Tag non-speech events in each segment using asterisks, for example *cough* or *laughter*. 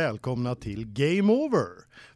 välkomna till Game Over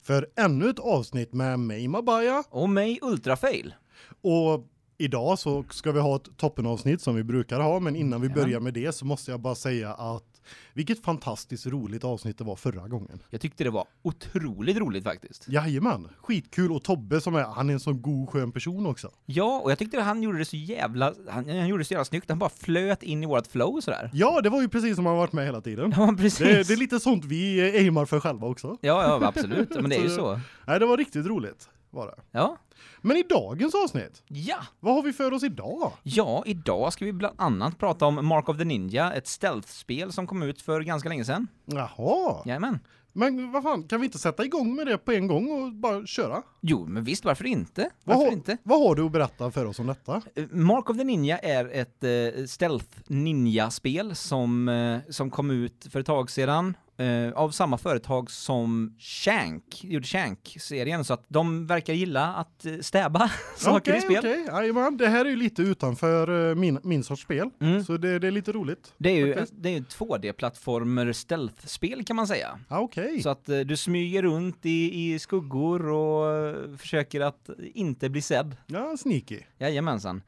för ännu ett avsnitt med mig Mabaya och mig Ultrafail. Och idag så ska vi ha ett toppenavsnitt som vi brukar ha, men innan vi Ja. börjar med det så måste jag bara säga att vilket fantastiskt roligt avsnitt det var förra gången. Jag tyckte det var otroligt roligt faktiskt. Jajamän, skitkul och Tobbe som är, han är en sån god skön person också. Ja, och jag tyckte han gjorde det så jävla, han, han gjorde det så jävla snyggt. Han bara flöt in i vårt flow sådär. Ja, det var ju precis som han varit med hela tiden. Ja, precis. Det, det är lite sånt vi aimar för själva också. Ja, ja, absolut. Men det är ju Så- så. Nej, det var riktigt roligt var det. Ja. Men i dagens avsnitt, Ja. vad har vi för oss idag? Ja, idag ska vi bland annat prata om Mark of the Ninja, ett stealth-spel som kom ut för ganska länge sedan. Jaha, Jajamän. men vad fan, kan vi inte sätta igång med det på en gång och bara köra? Jo, men visst, varför inte? Vad Varför har, inte? vad har du att berätta för oss om detta? Eh, Mark of the Ninja är ett eh, stealth ninja-spel som, eh, som kom ut för ett tag sedan eh, av samma företag som Shank, gjorde Shank-serien, så att de verkar gilla att eh, stäba *laughs* saker i spel. Okej, jajamän. Det här är ju lite utanför eh, min, min sorts spel, Mm. så det, det är lite roligt. Det är ju, Faktiskt. det är ju ett 2D-plattformer stealth-spel kan man säga. Ja, okej. Så att eh, du smyger runt i, i skuggor och försöker att inte bli sedd. Ja, sneaky. Jajamensan.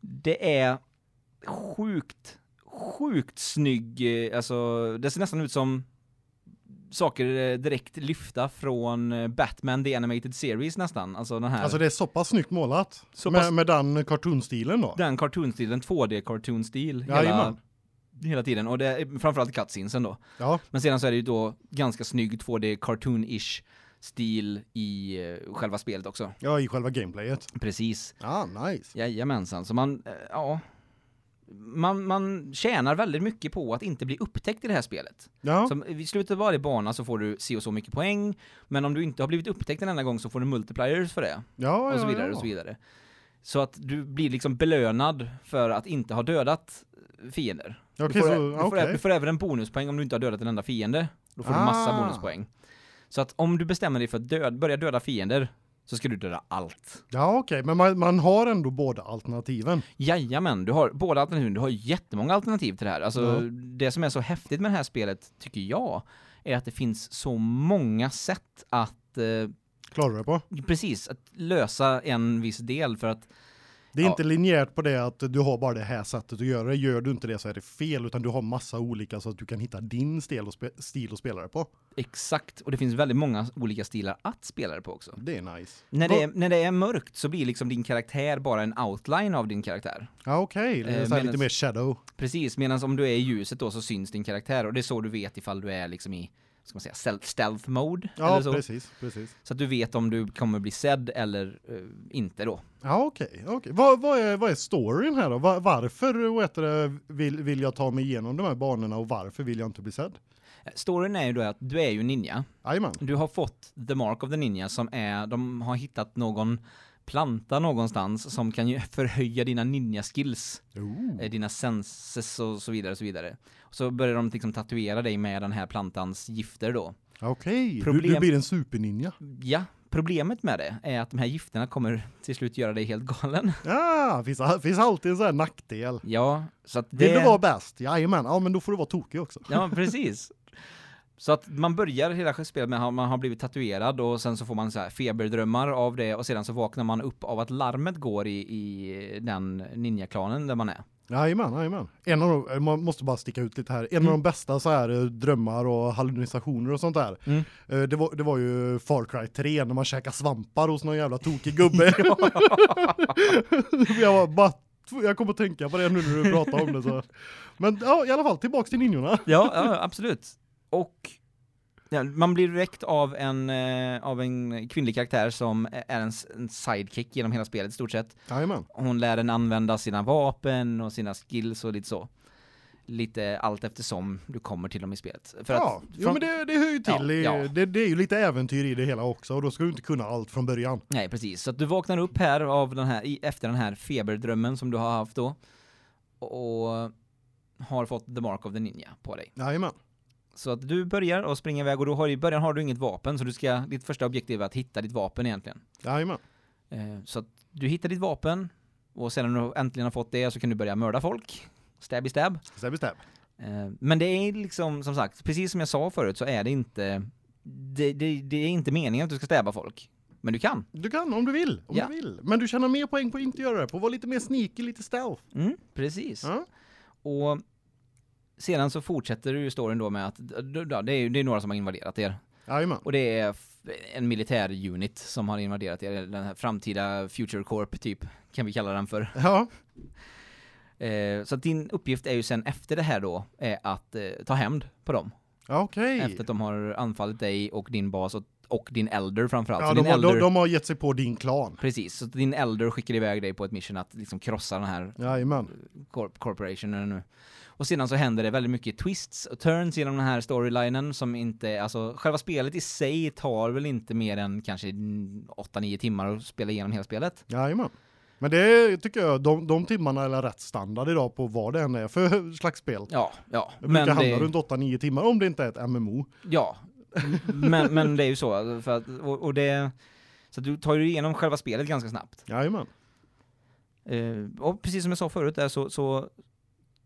Det är sjukt, sjukt snygg, alltså det ser nästan ut som saker eh, direkt lyfta från eh, Batman The Animated Series nästan, alltså den här, Alltså det är så pass snyggt målat. Så med, pass- med den cartoonstilen då. den cartoonstilen, 2D-cartoonstil hela, Jajamän. hela tiden, och det är framförallt cutscenesen då. Ja, Men sedan så är det ju då ganska snygg 2D-cartoon-ish stil i eh, själva spelet också. ja, i själva gameplayet. Precis. Ja, nice. Jajamensan, så man, ja, man, man tjänar väldigt mycket på att inte bli upptäckt i det här spelet. Ja, Så i slutet av varje bana så får du si och så mycket poäng, men om du inte har blivit upptäckt en enda gång så får du multipliers för det, ja, och så vidare ja. och så vidare. Så att du blir liksom belönad för att inte ha dödat fiender. Okej, du, får, så, du, får, du får även en bonuspoäng om du inte har dödat en enda fiende. Då får du massa Ah. bonuspoäng. Så att om du bestämmer dig för att död, börja döda fiender, så ska du döda allt. Ja, okej, men man, man har ändå båda alternativen. Jajamän, du har båda alternativen, du har jättemånga alternativ till det här. Alltså, Ja. det som är så häftigt med det här spelet, tycker jag, är att det finns så många sätt att, eh, Klarar du det på? precis, att lösa en viss del för att, Det är Ja. inte linjärt på det att du har bara det här sättet att göra det. Gör du inte det så är det fel, utan du har massa olika så att du kan hitta din stil och, spe, stil och spela det på. exakt, och det finns väldigt många olika stilar att spela det på också. Det är nice. När det, är, när det är mörkt så blir liksom din karaktär bara en outline av din karaktär. Ja, okej. Är Eh, lite mer shadow. Precis, medan om du är i ljuset då så syns din karaktär och det är så du vet ifall du är liksom i, ska man säga, stealth, mode Ja, precis, precis. Så att du vet om du kommer bli sedd eller eh, inte då. Ja, okej, okej. Vad, vad, är, vad är storyn här då? Va- varför heter vill, vill jag ta mig igenom de här banorna och varför vill jag inte bli sedd? Eh, Storyn är ju då att du är ju ninja. Jajamän. Du har fått the mark of the ninja som är, de har hittat någon planta någonstans som kan ju *laughs* förhöja dina ninja-skills, Oh. eh, dina senses och så vidare och så vidare. Så börjar de liksom tatuera dig med den här plantans gifter då. Okej, du, du Problem- blir en superninja. Ja, problemet med det är att de här gifterna kommer till slut göra dig helt galen. *laughs* Ja, finns, finns alltid en sån här nackdel. Ja, så att det... Vill du vara bäst? Jajamän, ja men då får du vara tokig också. Ja, *laughs* precis. Så att man börjar hela spelet med att man har blivit tatuerad och sen så får man så här feberdrömmar av det och sedan så vaknar man upp av att larmet går i, i den ninjaklanen där man är. Jajamän, jajamän. En av de, man måste bara sticka ut lite här. En Mm. av de bästa så här eh, drömmar och hallucinationer och sånt där. Mm. eh, Det var, det var ju Far Cry 3 när man käkar svampar hos någon jävla tokig gubbe. *laughs* *laughs* jag var bara jag kommer att tänka på det nu när du pratar om det så. Men ja, i alla fall tillbaks till ninjorna. Ja, ja absolut. Och ja, man blir direkt av en, eh, av en kvinnlig karaktär som är en, en sidekick genom hela spelet i stort sett. Jajamän. Hon lär en använda sina vapen och sina skills och lite så. Lite allt eftersom du kommer till dem i spelet. För ja, att, jo, från- men det, det hör ju till. Ja, i, ja. Det, det är ju lite äventyr i det hela också och då ska du inte kunna allt från början. Nej, precis. Så att du vaknar upp här av den här, efter den här feberdrömmen som du har haft då. Och har fått the mark of the ninja på dig. Jajamän. Så att du börjar och springer iväg och då har, i början har du inget vapen så du ska, ditt första objektiv är att hitta ditt vapen egentligen. Jajamän. Eh, så att du hittar ditt vapen och sedan när du äntligen har fått det så kan du börja mörda folk. Stab i stab. Stab i stab. Eh, Men det är liksom, som sagt, precis som jag sa förut så är det inte, det, det, det är inte meningen att du ska stäba folk. Men du kan. Du kan om du vill, om Ja. du vill. Men du tjänar mer poäng på att inte göra det, på att vara lite mer sneaky, lite stealth. Mm, precis. Ja. Och sedan så fortsätter ju storyn då med att, det är, det är några som har invaderat er. Jajamän. Och det är en militär unit som har invaderat er, den här framtida Future Corp typ, kan vi kalla den för. Ja, *laughs* Eh, så att din uppgift är ju sen efter det här då, är att eh, ta hämnd på dem. okej. Efter att de har anfallit dig och din bas och, och din elder framförallt. Ja, så de, har, elder, de, de har gett sig på din klan. Precis, så din elder skickar iväg dig på ett mission att liksom krossa den här Jajamän. corp corporationen nu. Och sedan så händer det väldigt mycket twists och turns genom den här storylinen som inte, alltså själva spelet i sig tar väl inte mer än kanske 8-9 timmar att spela igenom hela spelet. Jajamän. Men det tycker jag, de, de timmarna är rätt standard idag på vad det än är för *laughs* slags spel. Ja, ja. Det brukar Men hamna det, runt 8-9 timmar om det inte är ett MMO. ja. men, men det är ju så, för att, och, och det, så du tar ju igenom själva spelet ganska snabbt. Jajamän. Eh, och precis som jag sa förut där så, så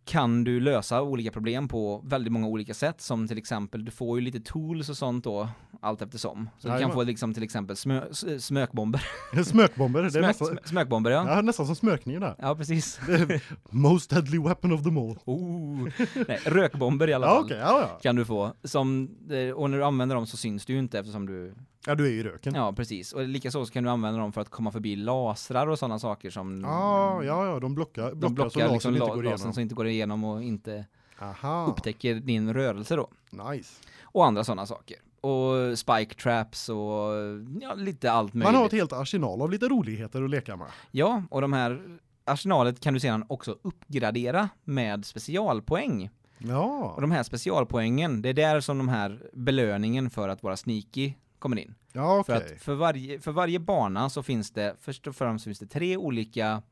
kan du lösa olika problem på väldigt många olika sätt som till exempel du får ju lite tools och sånt då allt eftersom. Så du kan Jajamän. få liksom till exempel smö, smökbomber. *laughs* Smökbomber, det Smök, nästan, smö- smökbomber ja. ja, nästan som smökningen där. Ja, precis. *laughs* Most deadly weapon of them all. Oh. Nej, rökbomber i alla Ja fall. ja ja. Kan du få. Som, eh, och när du använder dem så syns du ju inte eftersom du, Ja du är i röken. Ja, precis. Och likaså så kan du använda dem för att komma förbi lasrar och sådana saker som ja, ja, de blockar, de blockar, så blockar lasern liksom inte går igenom. som inte går igenom och inte Aha, upptäcker din rörelse då. nice. Och andra sådana saker. Och spike traps och ja, lite allt möjligt. Man har ett helt arsenal av lite roligheter att leka med. Ja, och de här arsenalet kan du sedan också uppgradera med specialpoäng. Ja, Och de här specialpoängen, det är där som de här belöningen för att vara sneaky kommer in. ja För okej. att för varje, för varje bana så finns det, först och främst finns det tre olika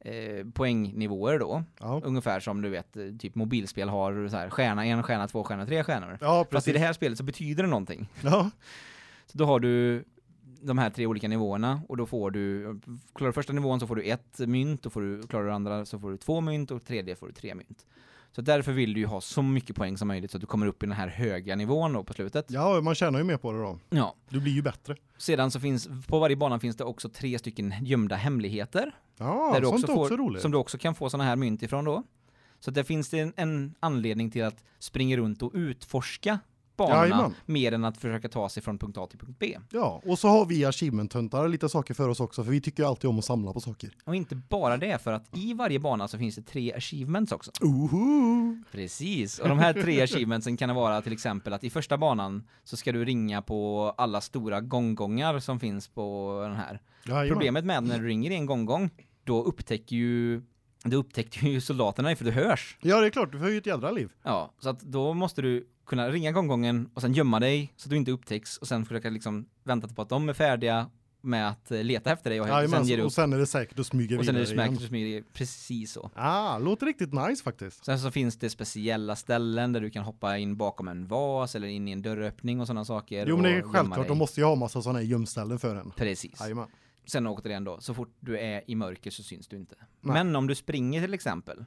eh, poängnivåer då. Ja, Ungefär som du vet, eh, typ mobilspel har så här, stjärna, en stjärna, två stjärnor, tre stjärnor. ja Fast i precis. det här spelet så betyder det någonting. Ja, Så då har du de här tre olika nivåerna och då får du, klarar du första nivån så får du ett mynt, och får du, klarar du andra så får du två mynt och tredje får du tre mynt. Så därför vill du ju ha så mycket poäng som möjligt så att du kommer upp i den här höga nivån då på slutet. ja, man tjänar ju mer på det då. Ja. Du blir ju bättre. Sedan så finns, på varje bana finns det också tre stycken gömda hemligheter. Ja, där du sånt också får, också roligt. Som du också kan få såna här mynt ifrån då. Så där finns det en, en anledning till att springa runt och utforska banorna Jajamän. mer än att försöka ta sig från punkt A till punkt B. Ja, och så har vi achievement-huntar lite saker för oss också, för vi tycker ju alltid om att samla på saker. Och inte bara det, för att i varje bana så finns det tre achievements också. Oho! Precis, och de här tre achievementsen kan det vara till exempel att i första banan så ska du ringa på alla stora gånggångar som finns på den här. Jajamän. Problemet med när du ringer i en gånggång, då upptäcker ju då upptäckte ju soldaterna för du hörs. Ja, det är klart, du får ju ett jädra liv. Ja, så att då måste du kunna ringa gånggången och sen gömma dig så att du inte upptäcks och sen försöka liksom vänta på att de är färdiga med att eh, leta efter dig och sen Jajamän, ger du och upp. sen är det säkert att smyga Och sen är vidare det smäck och smyger, precis så. Ah, låter riktigt nice faktiskt. Sen så finns det speciella ställen där du kan hoppa in bakom en vas eller in i en dörröppning och sådana saker. Jo, men det är och självklart, de måste ju ha massa sådana gömställen för en. Precis. Jajamän. Sen återigen då, så fort du är i mörker så syns du inte. Nej. Men om du springer till exempel,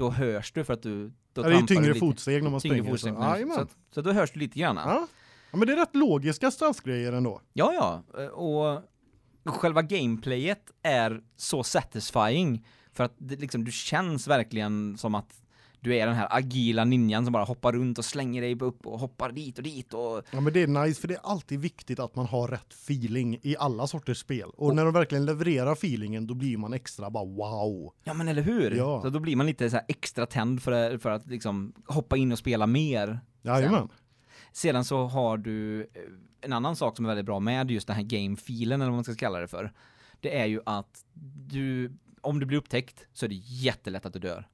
då hörs du för att du... Då Ja, det är trampar tyngre lite. fotsteg när man Tyngre springer. fotsteg. så- Jajamän. så, att- så då hörs du lite grann. Ja. ja, men det är rätt logiska straffgrejer ändå. Ja, ja. Och själva gameplayet är så satisfying. För att det, liksom, du känns verkligen som att du är den här agila ninjan som bara hoppar runt och slänger dig upp och hoppar dit och dit och... Ja, men det är nice för det är alltid viktigt att man har rätt feeling i alla sorters spel. Och när de verkligen levererar feelingen då blir man extra bara wow. Ja men eller hur? Ja. Så då blir man lite så extra tänd för, för att liksom hoppa in och spela mer. Jajamän. Sedan så har du eh, en annan sak som är väldigt bra med just den här game-filen eller vad man ska kalla det för. Det är ju att du, om du blir upptäckt så är det jättelätt att du dör.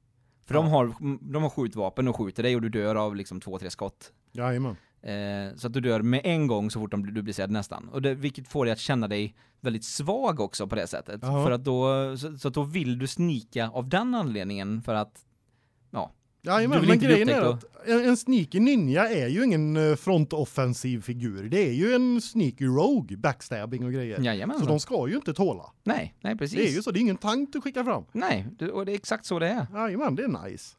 För de, Ja. har, de har skjutvapen och skjuter dig och du dör av liksom två, tre skott. Jajamän. Eh, så att du dör med en gång så fort de, du blir sedd nästan. Och det, vilket får dig att känna dig väldigt svag också på det sättet. Ja. För att då, så, så att då vill du snika av den anledningen för att, ja. Men bli grejen är att en, en sneaky ninja är ju ingen eh, frontoffensiv figur. Det är ju en sneaky rogue, backstabbing och grejer. Jajamän. Så de ska ju inte tåla. Nej, nej precis. Det är ju så, det är ingen tank du skickar fram. Nej, det, och det är exakt så det är. Jajamän, det är nice.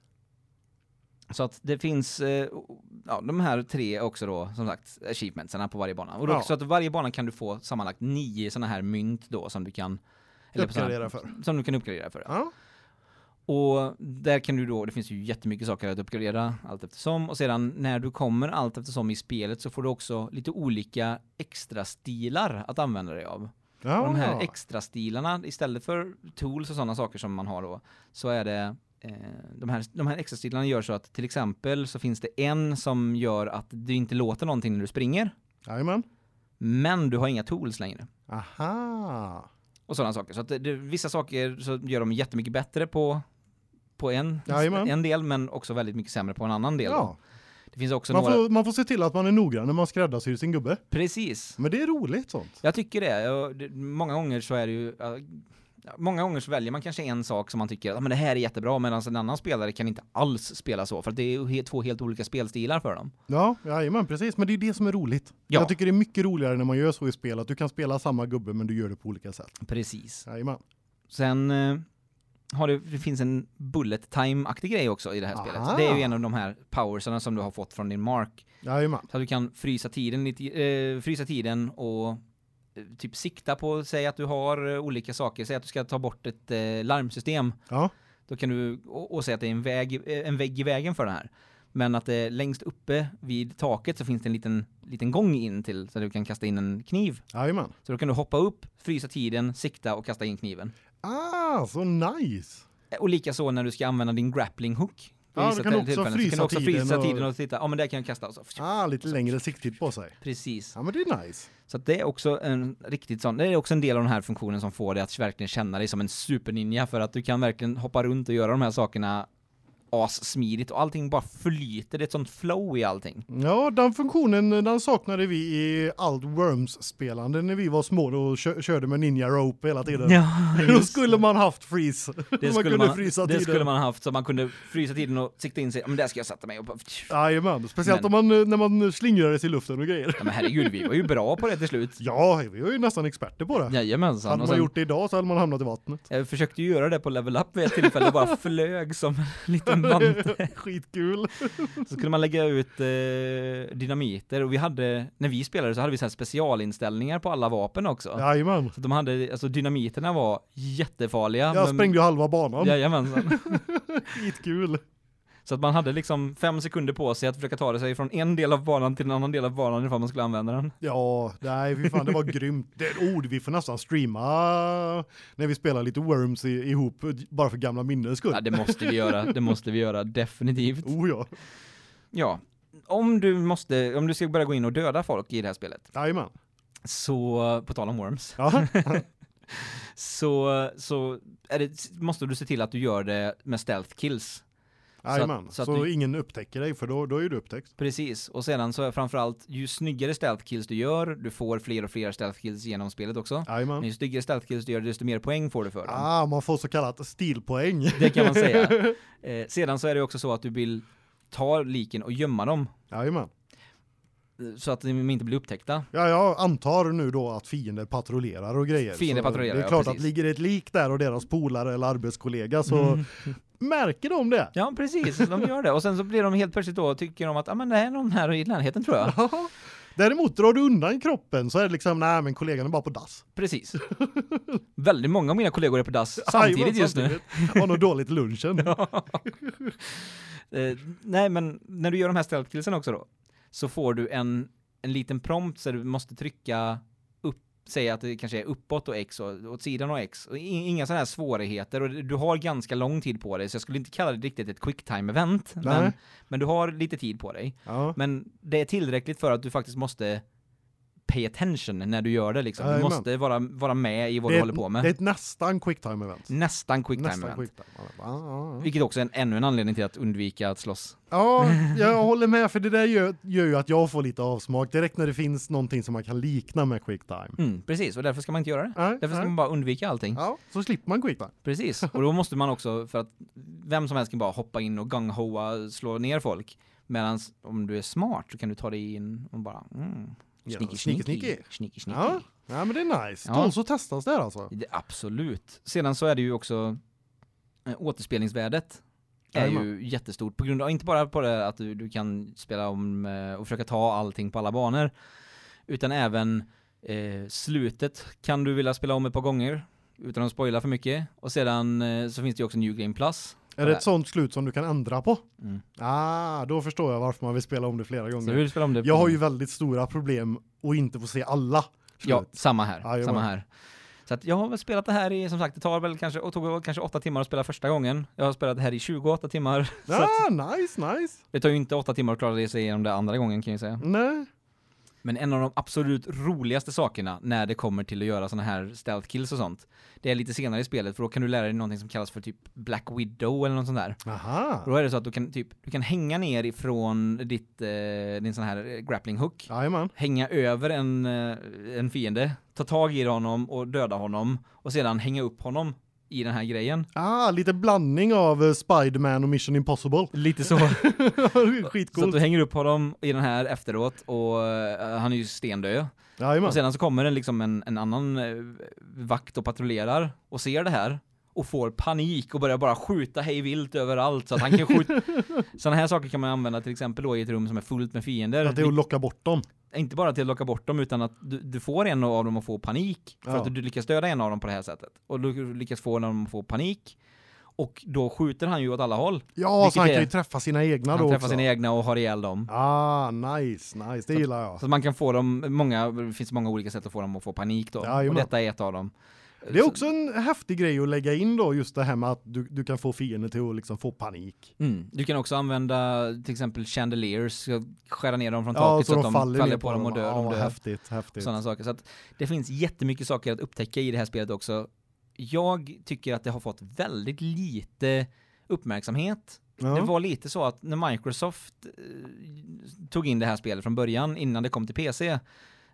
Så att det finns eh, ja, de här tre också då, som sagt, achievementsarna på varje bana. Och då, Ja. Så att varje bana kan du få sammanlagt nio sådana här mynt då som du kan såna- Uppgradera för. Som du kan uppgradera för. Ja. Och där kan du då, det finns ju jättemycket saker att uppgradera allt eftersom. Och sedan när du kommer allt eftersom i spelet så får du också lite olika extra stilar att använda dig av. Ja. Och de här extra stilarna, istället för tools och sådana saker som man har då, så är det eh, de, här, de här extra stilarna gör så att till exempel så finns det en som gör att du inte låter någonting när du springer, Jajamän. men du har inga tools längre. Aha. Och sådana saker. Så att det, det, vissa saker så gör de jättemycket bättre på, på en, Jajamän. en del, men också väldigt mycket sämre på en annan del. Ja. Det finns också Man några... får, man får se till att man är noggrann när man skräddarsyr sin gubbe. Precis. Men det är roligt sånt. Jag tycker det. Många gånger så är det ju... ja, Många gånger så väljer man kanske en sak som man tycker att men det här är jättebra medan en annan spelare kan inte alls spela så för att det är två helt olika spelstilar för dem. Ja, jajamän, precis. Men det är det som är roligt. Ja. Jag tycker det är mycket roligare när man gör så i spel, att du kan spela samma gubbe men du gör det på olika sätt. Precis. Jajamän. Sen eh, har det, det finns en bullet time-aktig grej också i det här Aha. spelet. Det är ju en av de här powersarna som du har fått från din mark. Jajamän. Så att du kan frysa tiden, lite, eh, frysa tiden och eh, typ sikta på, säg att du har eh, olika saker, säg att du ska ta bort ett eh, larmsystem. Ja. Då kan du, och, och säga att det är en väg, eh, en vägg i vägen för det här. Men att det längst uppe vid taket så finns det en liten, liten gång in till så du kan kasta in en kniv. Jajamän. Så då kan du hoppa upp, frysa tiden, sikta och kasta in kniven. Ah, så nice. Eh, Och lika så när du ska använda din grappling hook. Ja, du kan också frysa kan du också tiden frysa och- tiden och titta, ja men där kan jag kasta. Så. Ah, lite längre sikttid på sig. Precis. Ja, men det är nice. Så det är också en riktigt sån, det är också en del av den här funktionen som får dig att verkligen känna dig som en superninja för att du kan verkligen hoppa runt och göra de här sakerna assmidigt och allting bara flyter, det är ett sånt flow i allting. Ja, den funktionen den saknade vi i allt Worms-spelande när vi var små och kö körde med Ninja Rope hela tiden. Ja, *laughs* Då skulle man haft freeze. det *laughs* man skulle kunde man, frysa det tiden. skulle man haft så man kunde frysa tiden och sikta in sig, men där ska jag sätta mig och bara, Jajamän, speciellt Men- om man, när man slingrades i luften och grejer. ja men herregud, vi var ju bra på det till slut. *laughs* Ja, vi var ju nästan experter på det. Jajamensan. hade man sen, gjort det idag så hade man hamnat i vattnet. jag försökte ju göra det på level up vid ett tillfälle, det bara flög som en liten mante. *laughs* Skitkul. Så kunde man lägga ut eh, dynamiter och vi hade, när vi spelade så hade vi så specialinställningar på alla vapen också. Jajamän. Så de hade, alltså dynamiterna var jättefarliga. Jag sprängde ju halva banan. Jajamensan. *laughs* Skitkul. Så att man hade liksom fem sekunder på sig att försöka ta det sig från en del av banan till en annan del av banan ifall man skulle använda den. Ja, nej fy fan det var grymt. Det ord vi får nästan streama när vi spelar lite Worms i, ihop bara för gamla minnes skull. Ja, det måste vi göra, det måste vi göra, definitivt. Oh ja. Ja. Om du måste, om du ska börja gå in och döda folk i det här spelet, Jajamän. så, på tal om worms, Ja. *laughs* så, så är det, måste du se till att du gör det med stealth kills. Jajamän. så Så, att du- ingen upptäcker dig för då, då är du upptäckt. Precis, och sedan så är framförallt, ju snyggare stealth kills du gör, du får fler och fler stealth kills genom spelet också. Jajamän. ju snyggare stealth kills du gör, desto mer poäng får du för dem. Ah, man får så kallat stilpoäng. Det kan man *laughs* säga. Eh, sedan så är det också så att du vill ta liken och gömma dem, Jajamän. så att de inte blir upptäckta. Ja, jag antar nu då att fiender patrullerar och grejer. Fiender Så patrullerar, Det är ja, klart precis. att ligger ett lik där och deras polare eller arbetskollega så Mm. Märker de det. Ja, precis, de gör det. Och sen så blir de helt plötsligt då, tycker de att, ja men det är någon här i närheten tror jag. Däremot drar du undan kroppen så är det liksom, nej men kollegan är bara på dass. Precis. Väldigt många av mina kollegor är på dass *laughs* samtidigt Jajamän, just nu. samtidigt. Har nog dåligt lunchen. *laughs* Eh, nej, men när du gör de här stealth killsen också då, så får du en, en liten prompt så du måste trycka säga att det kanske är uppåt och X och åt sidan och X. Och inga sådana här svårigheter och du har ganska lång tid på dig, så jag skulle inte kalla det riktigt ett quicktime event. Men, men du har lite tid på dig. Ja. Men det är tillräckligt för att du faktiskt måste pay attention när du gör det liksom. Du måste vara, vara med i vad du håller på Det är med. ett nästan quicktime event. Nästan quicktime Nästan event. quicktime. Ja, ja, ja. Vilket också är en, ännu en anledning till att undvika att slåss. Ja, jag håller med för det där gör, gör ju att jag får lite avsmak direkt när det finns någonting som man kan likna med quicktime. Mm, precis, och därför ska man inte göra det. Nej, Därför ska nej. man bara undvika allting. Ja, så slipper man quicktime. Precis, och då måste man också, för att vem som helst kan bara hoppa in och gung-hoa, slå ner folk. Medan om du är smart så kan du ta dig in och bara, mm, Ja, sneaky, sneaky, sneaky, sneaky. sneaky. Ja, ja men det är nice. Ja. Tål så testas det här alltså. Det, absolut. Sedan så är det ju också eh, återspelningsvärdet är Jajamän. ju jättestort på grund av, inte bara på det att du, du kan spela om eh, och försöka ta allting på alla banor, utan även eh, slutet kan du vilja spela om ett par gånger utan att spoila för mycket. Och sedan eh, så finns det ju också New Game Plus. Är det ett sånt slut som du kan ändra på? Mm. Ah, då förstår jag varför man vill spela om det flera Så gånger. du vill spela om det Jag har ju väldigt stora problem att inte få se alla slut. Ja, samma här. Jajamän. samma här. Så att jag har väl spelat det här i, som sagt, det tar väl kanske, och tog kanske åtta timmar att spela första gången. Jag har spelat det här i 28 timmar. *laughs* Så att Ah, nice, nice. det tar ju inte åtta timmar att klara det sig igenom det andra gången kan jag säga. Nej. Men en av de absolut roligaste sakerna när det kommer till att göra såna här stealth kills och sånt, det är lite senare i spelet för då kan du lära dig någonting som kallas för typ Black Widow eller något sånt där. Aha. Då är det så att du kan typ, du kan hänga ner ifrån ditt, eh, din sån här eh, grappling hook, Jajamän. hänga över en, eh, en fiende, ta tag i honom och döda honom och sedan hänga upp honom i den här grejen. Ah, lite blandning av eh, Spider-Man och Mission Impossible. Lite så. *laughs* Så Skitcoolt. du hänger upp honom i den här efteråt och eh, han är ju stendöd. Jajamän. Och sedan så kommer det liksom en, en annan eh, vakt och patrullerar och ser det här och får panik och börjar bara skjuta hej vilt överallt så att han kan skjuta. *laughs* Sådana här saker kan man använda till exempel då i ett rum som är fullt med fiender. Att det är att locka bort dem. Inte bara till att locka bort dem utan att du, du får en av dem att få panik för Ja. att du lyckas döda en av dem på det här sättet. Och du lyckas få en av dem att få panik. Och då skjuter han ju åt alla håll. Ja, så han är- kan ju träffa sina egna Han då träffar också. sina egna och har ihjäl dem. Ah, nice, nice. Det gillar jag. Så att man kan få dem, många, det finns många olika sätt att få dem att få panik då. Jajamän. och detta är ett av dem. Det är också en häftig grej att lägga in då, just det här med att du, du kan få fienden till att liksom få panik. Mm. Du kan också använda till exempel chandeliers, skära ner dem från Ja, taket så, så, att de faller, faller på dem och dör. Ja, de dör. häftigt, häftigt. Sådana saker. Så att det finns jättemycket saker att upptäcka i det här spelet också. Jag tycker att det har fått väldigt lite uppmärksamhet. Ja. Det var lite så att när Microsoft eh, tog in det här spelet från början, innan det kom till PC,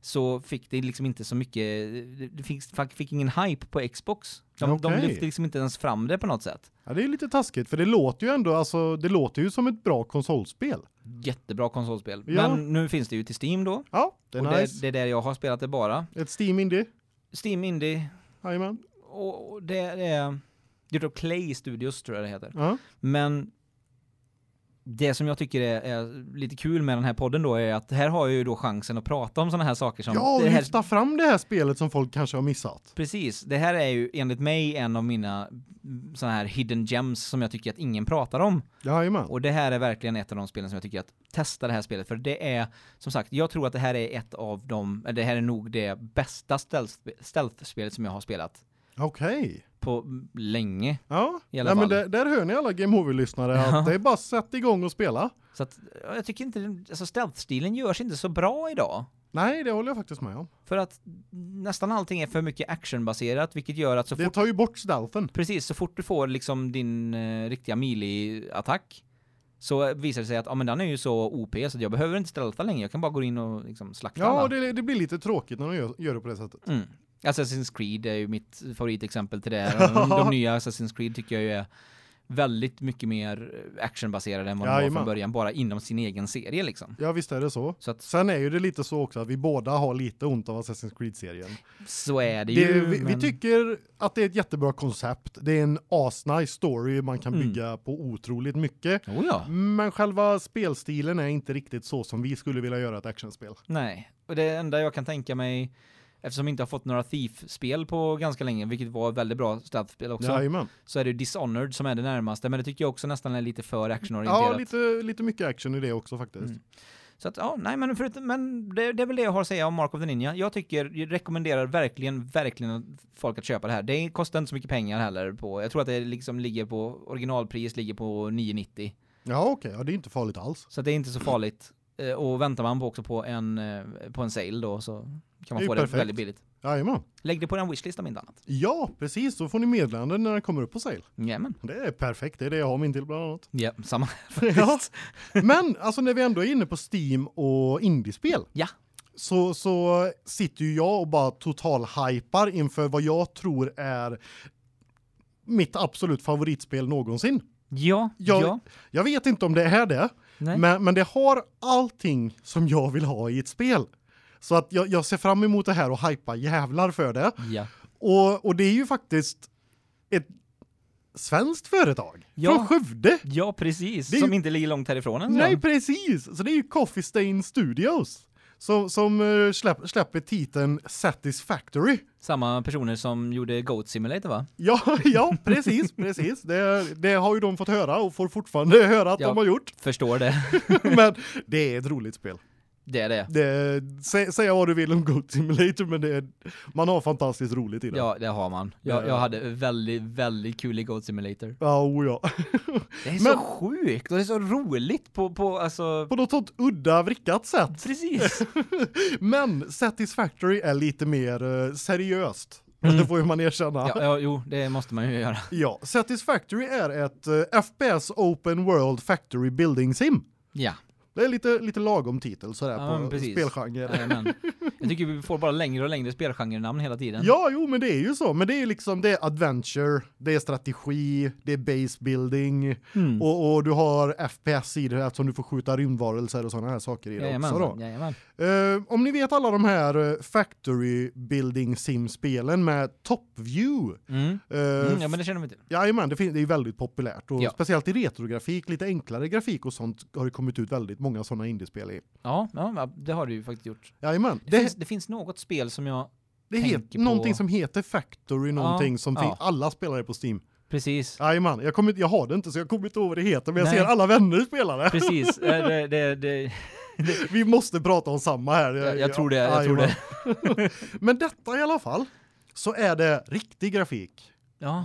så fick det liksom inte så mycket, det fick, fick ingen hype på Xbox. De, de Okej. lyfte liksom inte ens fram det på något sätt. Ja, det är lite taskigt för det låter ju ändå alltså det låter ju som ett bra konsolspel. Jättebra konsolspel. Ja. Men nu finns det ju till Steam då. Ja, det är och nice. det, det är där jag har spelat det bara. Ett Steam Indie. Steam Indie, Jajamän. och och det är... Det är Clay Studios tror jag det heter. Ja. Men det som jag tycker är, är lite kul med den här podden då är att här har jag ju då chansen att prata om sådana här saker som... Ja, och det här, lyfta fram det här spelet som folk kanske har missat. Precis, det här är ju enligt mig en av mina sådana här hidden gems som jag tycker att ingen pratar om. Jajamän. Och det här är verkligen ett av de spelen som jag tycker att testa det här spelet för det är som sagt, jag tror att det här är ett av de det här är nog det bästa stealth- stealth-spelet som jag har spelat Okej. på länge. Ja, I alla men fall. där, där hör ni alla Game Movie-lyssnare Ja. att det är bara att sätta igång och spela. Så att ja, jag tycker inte alltså stealth-stilen görs inte så bra idag. Nej, det håller jag faktiskt med om. För att nästan allting är för mycket actionbaserat vilket gör att så Det fort tar ju bort stealthen. precis så fort du får liksom din eh, riktiga melee-attack så visar det sig att ja men den är ju så OP så jag behöver inte stealtha längre, jag kan bara gå in och liksom slakta Ja, det, det blir lite tråkigt när de gör, gör det på det sättet. Mm. Assassin's Creed är ju mitt favoritexempel till det. *laughs* De, de nya Assassin's Creed tycker jag ju är väldigt mycket mer actionbaserade än vad de var från början, bara inom sin egen serie liksom. Ja, visst är det så. Så att Sen är ju det lite så också att vi båda har lite ont av Assassin's Creed-serien. så är det Det, ju. vi, vi men- tycker att det är ett jättebra koncept. Det är en asnice story man kan Mm. bygga på otroligt mycket. Oh ja. Men själva spelstilen är inte riktigt så som vi skulle vilja göra ett actionspel. Nej, och det enda jag kan tänka mig Eftersom vi inte har fått några Thief-spel på ganska länge, vilket var väldigt bra stealth-spel också, Jajamän. så är det Dishonored som är det närmaste, men det tycker jag också nästan är lite för actionorienterat. Ja, lite, lite mycket action i det också faktiskt. Mm. Så att, ja, nej men förutom, men det, det är väl det jag har att säga om Mark of the Ninja. Jag tycker, jag rekommenderar verkligen, verkligen folk att köpa det här. Det kostar inte så mycket pengar heller på, jag tror att det liksom ligger på, originalpris ligger på 9,90. Ja, okej. Ja, det är inte farligt alls. Så det är inte så farligt. Eh, Och väntar man på också på en, eh, på en sale då så kan Det man få det perfekt. väldigt billigt. Jajamän. Lägg det på en wishlist om inte annat. Ja, precis. Då får ni meddelande när den kommer upp på sale. Jajamän. Det är perfekt. Det är det jag har min till bland annat. Ja, samma *laughs* *laughs* Ja. Men alltså när vi ändå är inne på Steam och indiespel. Ja. Så så sitter ju jag och bara total hypar inför vad jag tror är mitt absolut favoritspel någonsin. Ja, Jag, ja. jag vet inte om det är det, Nej. men, men det har allting som jag vill ha i ett spel. Så att jag, jag ser fram emot det här och hypa jävlar för det. Ja. Och, och det är ju faktiskt ett svenskt företag Ja. från Skövde. Ja, precis. Är ju- Som inte ligger långt härifrån ens. Nej, precis. Så det är ju Coffee Stain Studios som som eh, släpp, släpper titeln Satisfactory. Samma personer som gjorde Goat Simulator va? Ja, *laughs* ja, precis, *laughs* precis. Det, det har ju de fått höra och får fortfarande höra att Ja. de har gjort. Förstår det. *laughs* Men det är ett roligt spel. Det är det. Det, sä, säga vad du vill om Goat Simulator, men det är, man har fantastiskt roligt i det. Ja, det har man. Jag, jag hade väldigt, väldigt kul i Goat Simulator. Ja, oh ja. Det är Men- så sjukt och det är så roligt på, på alltså... På något sånt udda, vrickat sätt. Precis. *laughs* Men Satisfactory är lite mer eh, seriöst. Det får ju man erkänna. Mm. Ja, ja, jo, det måste man ju göra. *laughs* Ja, Satisfactory är ett eh, FPS Open World Factory Building Sim. Ja, Det är lite lite lagom titel sådär Ja, på precis. spelgenre. jajamän. *laughs* Jag tycker vi får bara längre och längre spelgenrenamn hela tiden. Ja, jo, men det är ju så. Men det är liksom det är adventure, det är strategi, det är base building Mm. och, och du har FPS i det eftersom du får skjuta rymdvarelser och sådana här saker i det också då. Jajamän, jajamän. Eh, om ni vet alla de här eh, factory building sim spelen med top view. Mm. Uh, Mm, ja, men det känner vi till. Jajamän, det, det är väldigt populärt och Ja. speciellt i retrografik, lite enklare grafik och sånt har det kommit ut väldigt många sådana indiespel i. Ja, ja, ja, det har du ju faktiskt gjort. Jajamän, Det, det, finns, det finns något spel som jag... det heter på- någonting som heter Factory någonting som ja. alla spelare på Steam. Precis. Jajamän, jag kommer jag har det inte så jag kommer inte ihåg vad det heter men jag Nej. ser alla vänner spela *laughs* det. Precis. Eh, Det, det, det, Vi måste prata om samma här. jag, jag tror det, jag tror det. *laughs* Men detta i alla fall så är det riktig grafik.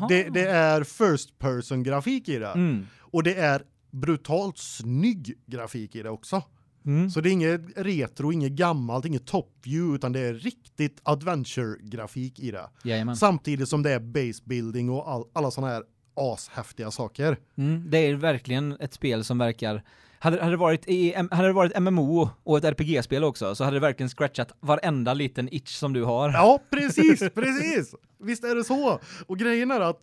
Det, det är first person grafik i det Mm. och det är brutalt snygg grafik i det också. Mm. Så det är inget retro, inget gammalt, inget top view utan det är riktigt adventure grafik i det. Jajamän. Samtidigt som det är base building och all, alla såna här ashäftiga saker. Mm. Det är verkligen ett spel som verkar... Hade, hade, det varit i, hade det varit MMO och ett RPG-spel också så hade det verkligen scratchat varenda liten itch som du har. Ja, precis, precis. Visst är det så. Och grejen är att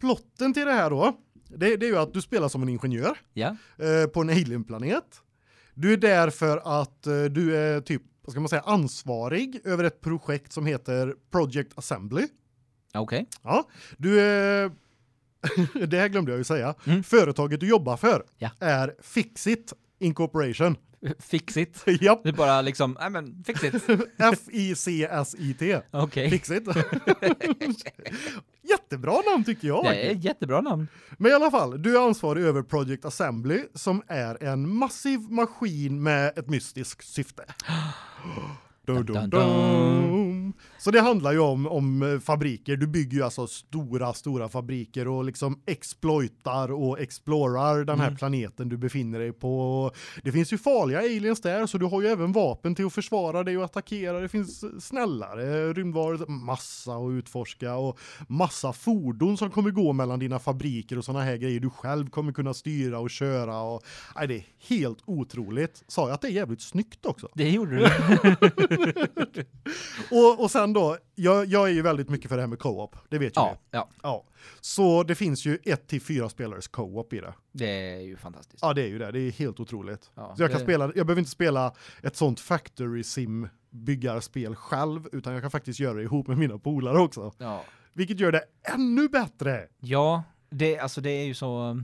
plotten till det här då, det, det är ju att du spelar som en ingenjör Ja. eh, på en alienplanet. Du är där för att eh, du är typ, vad ska man säga, ansvarig över ett projekt som heter Project Assembly. Okej. Ja, du är *laughs* det här glömde jag ju säga. Mm. Företaget du jobbar för Ja. är Fixit Incorporation. *laughs* Fix it. Japp, Det är bara liksom, nej men fix it. *laughs* F I C S I T. Okej. Fixit. Jättebra namn tycker jag. Det är ett jättebra namn. Men i alla fall, du är ansvarig över Project Assembly som är en massiv maskin med ett mystiskt syfte. *gasps* Dun, dun, Dun. Så det handlar ju om om eh, fabriker. Du bygger ju alltså stora stora fabriker och liksom exploitar och explorar den här Mm. planeten du befinner dig på. Det finns ju farliga aliens där så du har ju även vapen till att försvara dig och attackera. Det finns snällare rymdvarelser, massa att utforska och massa fordon som kommer gå mellan dina fabriker och såna här grejer du själv kommer kunna styra och köra och nej det är helt otroligt. Sa jag att det är jävligt snyggt också. Det gjorde du. *laughs* Och och sen då jag jag är ju väldigt mycket för det här med co-op. Det vet ju ja, ni. ja. Ja. Så det finns ju 1 till 4 spelares co-op i det. Det är ju fantastiskt. Ja, det är ju det. Det är helt otroligt. Ja, så jag kan det- spela jag behöver inte spela ett sånt factory sim byggarspel själv utan jag kan faktiskt göra det ihop med mina polare också. Ja. Vilket gör det ännu bättre. Ja, det, alltså det är ju så...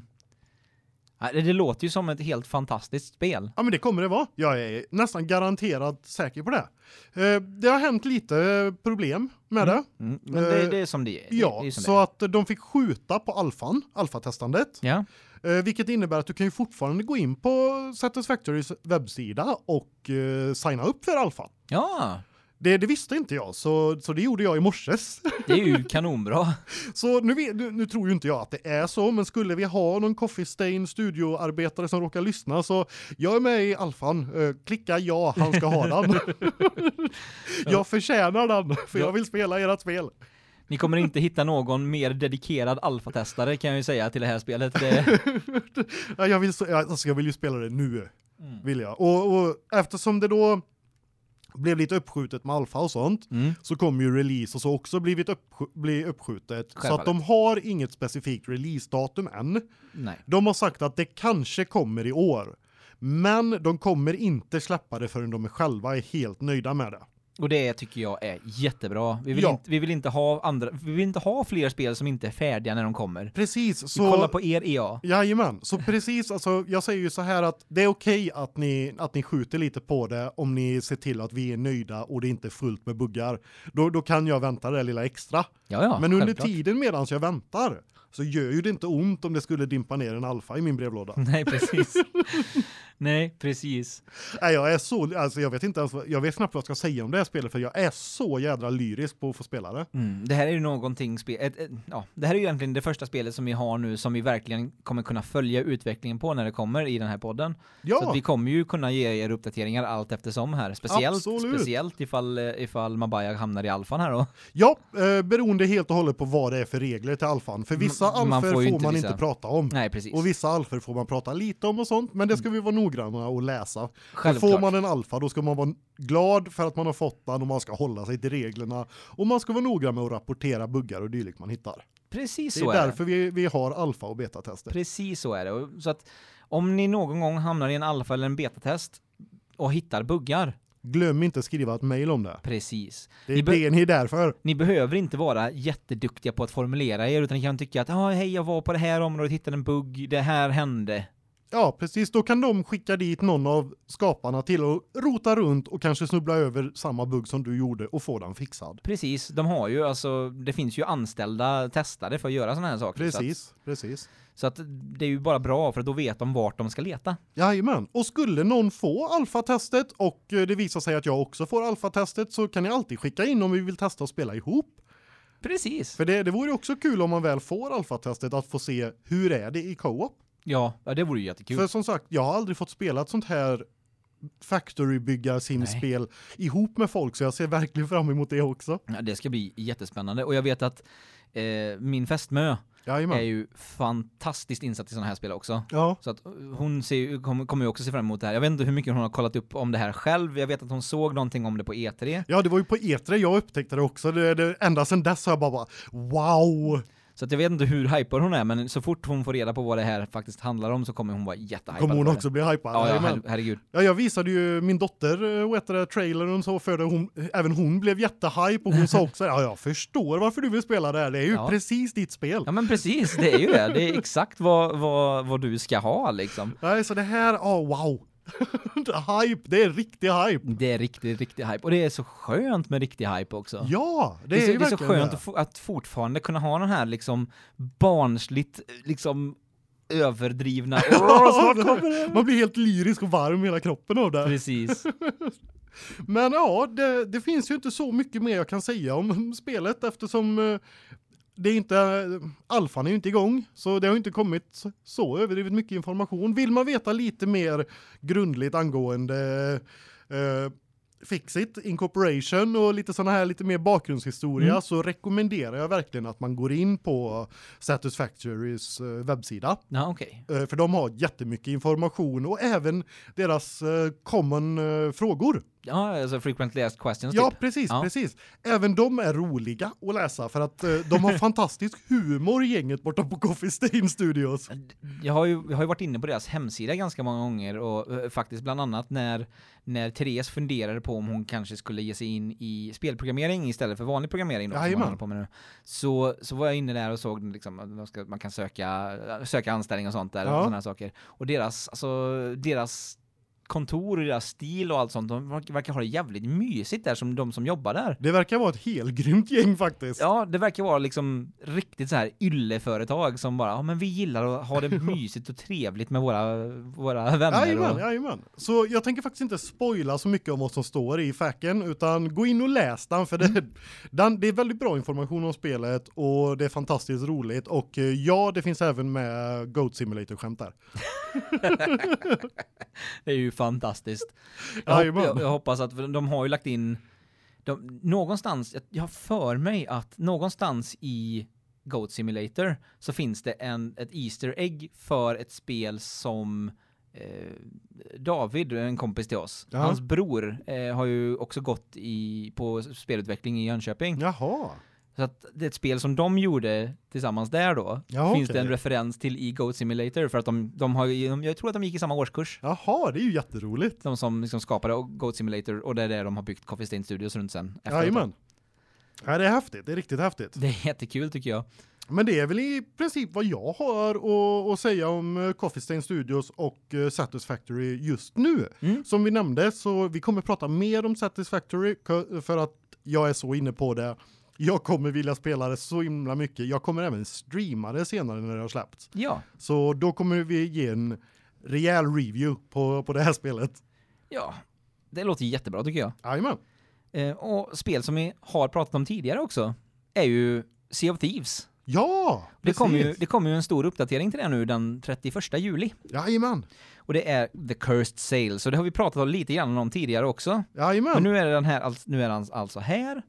Det, det låter ju som ett helt fantastiskt spel. Ja, men det kommer det vara. Jag är nästan garanterat säker på det. Eh, det har hänt lite problem med det. Mm, men det, Eh, det är som det är. Det, Ja, det är så det att de fick skjuta på alfan, alfatestandet. Ja, Eh, vilket innebär att du kan ju fortfarande gå in på Satisfactorys webbsida och signa upp för alfan. ja, Det, det visste inte jag, så, så det gjorde jag i morses. det är ju kanonbra. *laughs* Så nu, nu, nu tror ju inte jag att det är så, men skulle vi ha någon Coffee Stain studioarbetare som råkar lyssna så jag är med i alfan. Eh, klicka ja, han ska ha den. *laughs* jag förtjänar den, för jag vill spela ert spel. Ni kommer inte hitta någon mer dedikerad alfatestare kan jag ju säga till det här spelet. Det, *laughs* Ja, jag, vill, så- alltså jag vill ju spela det nu, Mm. vill jag. Och, och eftersom det då blev lite uppskjutet med alfa och sånt, mm. så kommer ju release och så också blivit uppsk bli uppskjutet. Så att Självfallet. de har inget specifikt releasedatum än. Nej. De har sagt att det kanske kommer i år. Men de kommer inte släppa det förrän de själva är helt nöjda med det. Och det tycker jag är jättebra. Vi vill, Ja. inte, vi vill inte ha andra, vi vill inte ha fler spel som inte är färdiga när de kommer. Precis, Vi så kollar på er EA. Jajamän, så precis alltså jag säger ju så här att det är okej att ni att ni skjuter lite på det om ni ser till att vi är nöjda och det inte är fullt med buggar. Då då kan jag vänta det lilla extra. Ja, ja, Men under självklart. tiden medans jag väntar så gör ju det inte ont om det skulle dimpa ner en alfa i min brevlåda. Nej, precis. *laughs* Nej, precis. Nej, jag är så alltså jag vet inte ens jag vet knappt vad jag ska säga om det här spelet för jag är så jädra lyrisk på att få spela det. Mm, det här är ju någonting, spe, ett, ett, ja, det här är ju egentligen det första spelet som vi har nu som vi verkligen kommer kunna följa utvecklingen på när det kommer i den här podden. Så Ja. att vi kommer ju kunna ge er uppdateringar allt eftersom här. Speciellt, Absolut. speciellt ifall, eh, ifall Mabaya hamnar i alfan här då. Ja, eh, beroende helt och hållet på vad det är för regler till alfan. För vissa Mm, man alfer får får, inte man vissa- inte prata om. Nej, precis. Och vissa alfer får man prata lite om och sånt, men det ska vi vara noggranna och läsa. Får man en alfa då ska man vara glad för att man har fått den och man ska hålla sig till reglerna och man ska vara noggrann med att rapportera buggar och dylikt man hittar. Precis Det så är är det. därför vi, vi har alfa och betatester. Precis så är det. Så att om ni någon gång hamnar i en alfa eller en betatest och hittar buggar, Glöm inte skriva ett mejl om det. precis. Det är Ni det ni är där för. Ni behöver inte vara jätteduktiga på att formulera er, utan ni kan tycka att ah, hej, jag var på det här området, hittade en bugg, det här hände. Ja, precis. Då kan de skicka dit någon av skaparna till att rota runt och kanske snubbla över samma bugg som du gjorde och få den fixad. Precis, de har ju alltså, det finns ju anställda testare för att göra sådana här saker. Så att, Precis, precis. så att det är ju bara bra, för då vet de vart de ska leta. Jajamän. Och skulle någon få alfatestet och eh, det visar sig att jag också får alfatestet så kan ni alltid skicka in om vi vill testa och spela ihop. Precis. För det, det vore ju också kul om man väl får alfatestet att få se hur är det i co-op. Ja, det vore ju jättekul. För som sagt, jag har aldrig fått spela ett sånt här factory byggar simspel ihop med folk så jag ser verkligen fram emot det också. Ja, det ska bli jättespännande. Och jag vet att eh, min fästmö är Jajamän. ju fantastiskt insatt i sådana här spel också. Ja, Så att hon ser, ju- kommer, kommer ju också se fram emot det här. Jag vet inte hur mycket hon har kollat upp om det här själv. Jag vet att hon såg någonting om det på E E3. ja, det var ju på E3 jag upptäckte det också. Det, det, ända sedan dess har jag bara, bara wow! Så jag vet inte hur hypad hon är, men så fort hon får reda på vad det här faktiskt handlar om så kommer hon vara jättehypad. Kommer hon också bli hypad? Ja, ja her herregud. Ja, jag visade ju min dotter eh, vad heter det, trailern och så för det. Hon, även hon blev jättehype och hon sa också *laughs* ja, jag förstår varför du vill spela det här. Det är ju Ja. precis ditt spel. Ja men precis, det är ju det. Det är exakt vad, vad, vad du ska ha liksom. Nej, så det här, ja wow. *laughs* Hype, det är riktig hype. Det är riktigt, riktigt hype. Och det är så skönt med riktig hype också. Ja, det, Det är, så, ju det är så skönt det. att, att fortfarande kunna ha den här liksom barnsligt liksom överdrivna *laughs* Man blir helt lyrisk och varm i hela kroppen av det. Precis. *laughs* Men ja, det, det finns ju inte så mycket mer jag kan säga om spelet eftersom eh, det är inte alfan är ju inte igång så det har inte kommit så- så överdrivet mycket information. Vill man veta lite mer grundligt angående eh, Fixit, Incorporation och lite såna här lite mer bakgrundshistoria Mm. så rekommenderar jag verkligen att man går in på Satisfactorys eh, webbsida Ja, okej. Eh, för de har jättemycket information och även deras eh, common frågor. Ja, alltså frequently asked questions Ja, typ. precis, Ja. precis. Även de är roliga att läsa för att de har *laughs* fantastisk humor gänget borta på Coffee Stain Studios. Jag har ju, jag har ju varit inne på deras hemsida ganska många gånger och faktiskt bland annat när, när Therese funderade på om hon kanske skulle ge sig in i spelprogrammering istället för vanlig programmering då, håller på med nu. Så, så var jag inne där och såg liksom, att man kan söka, söka anställning och sånt där, Ja. och såna här saker. Och deras, alltså, deras kontor och deras stil och allt sånt, de verkar- ha det jävligt mysigt där som de som jobbar där. Det verkar vara ett helgrymt gäng faktiskt. Ja, det verkar vara liksom riktigt så här ylleföretag som bara, ja men vi gillar att ha det *laughs* mysigt och trevligt med våra, våra vänner. Jajamän, och, jajamän. Så jag tänker faktiskt inte spoila så mycket om vad som står i facken utan gå in och läs den för det, den, det är väldigt bra information om spelet och det är fantastiskt roligt och eh, ja, det finns även med Goat Simulator skämt där. *laughs* *laughs* Det är ju fantastiskt. Jag, hopp, jag, jag hoppas att de har ju lagt in de, någonstans, jag, jag har för mig att någonstans i Goat Simulator så finns det en, ett Easter egg för ett spel som eh, David, en kompis till oss, Ja. hans bror eh, har ju också gått i, på spelutveckling i Jönköping. Jaha. Så att det är ett spel som de gjorde tillsammans där då. Ja, Finns det en referens till i Goat Simulator för att de, de har jag tror att de gick i samma årskurs. Jaha, det är ju jätteroligt. De som liksom skapade Goat Simulator och det är det de har byggt Coffee Stain Studios runt sen. efteråt. Jajamän. Ja, det är häftigt, det är riktigt häftigt. Det är jättekul tycker jag. Men det är väl i princip vad jag har att, att säga om eh, Coffee Stain Studios och eh, Satisfactory just nu. Mm. Som vi nämnde så vi kommer prata mer om Satisfactory för att jag är så inne på det. Jag kommer vilja spela det så himla mycket. Jag kommer även streama det senare när det har släppts. Ja, Så då kommer vi ge en rejäl review på på det här spelet. ja. Det låter jättebra tycker jag. Jajamän. Eh, och spel som vi har pratat om tidigare också är ju Sea of Thieves. Ja, Det kommer, ju, det kommer ju en stor uppdatering till det nu den 31 juli. Jajamän. Och det är The Cursed Sail, så det har vi pratat om lite grann om tidigare också. Jajamän. Men nu är den här, alltså- nu är den alltså här.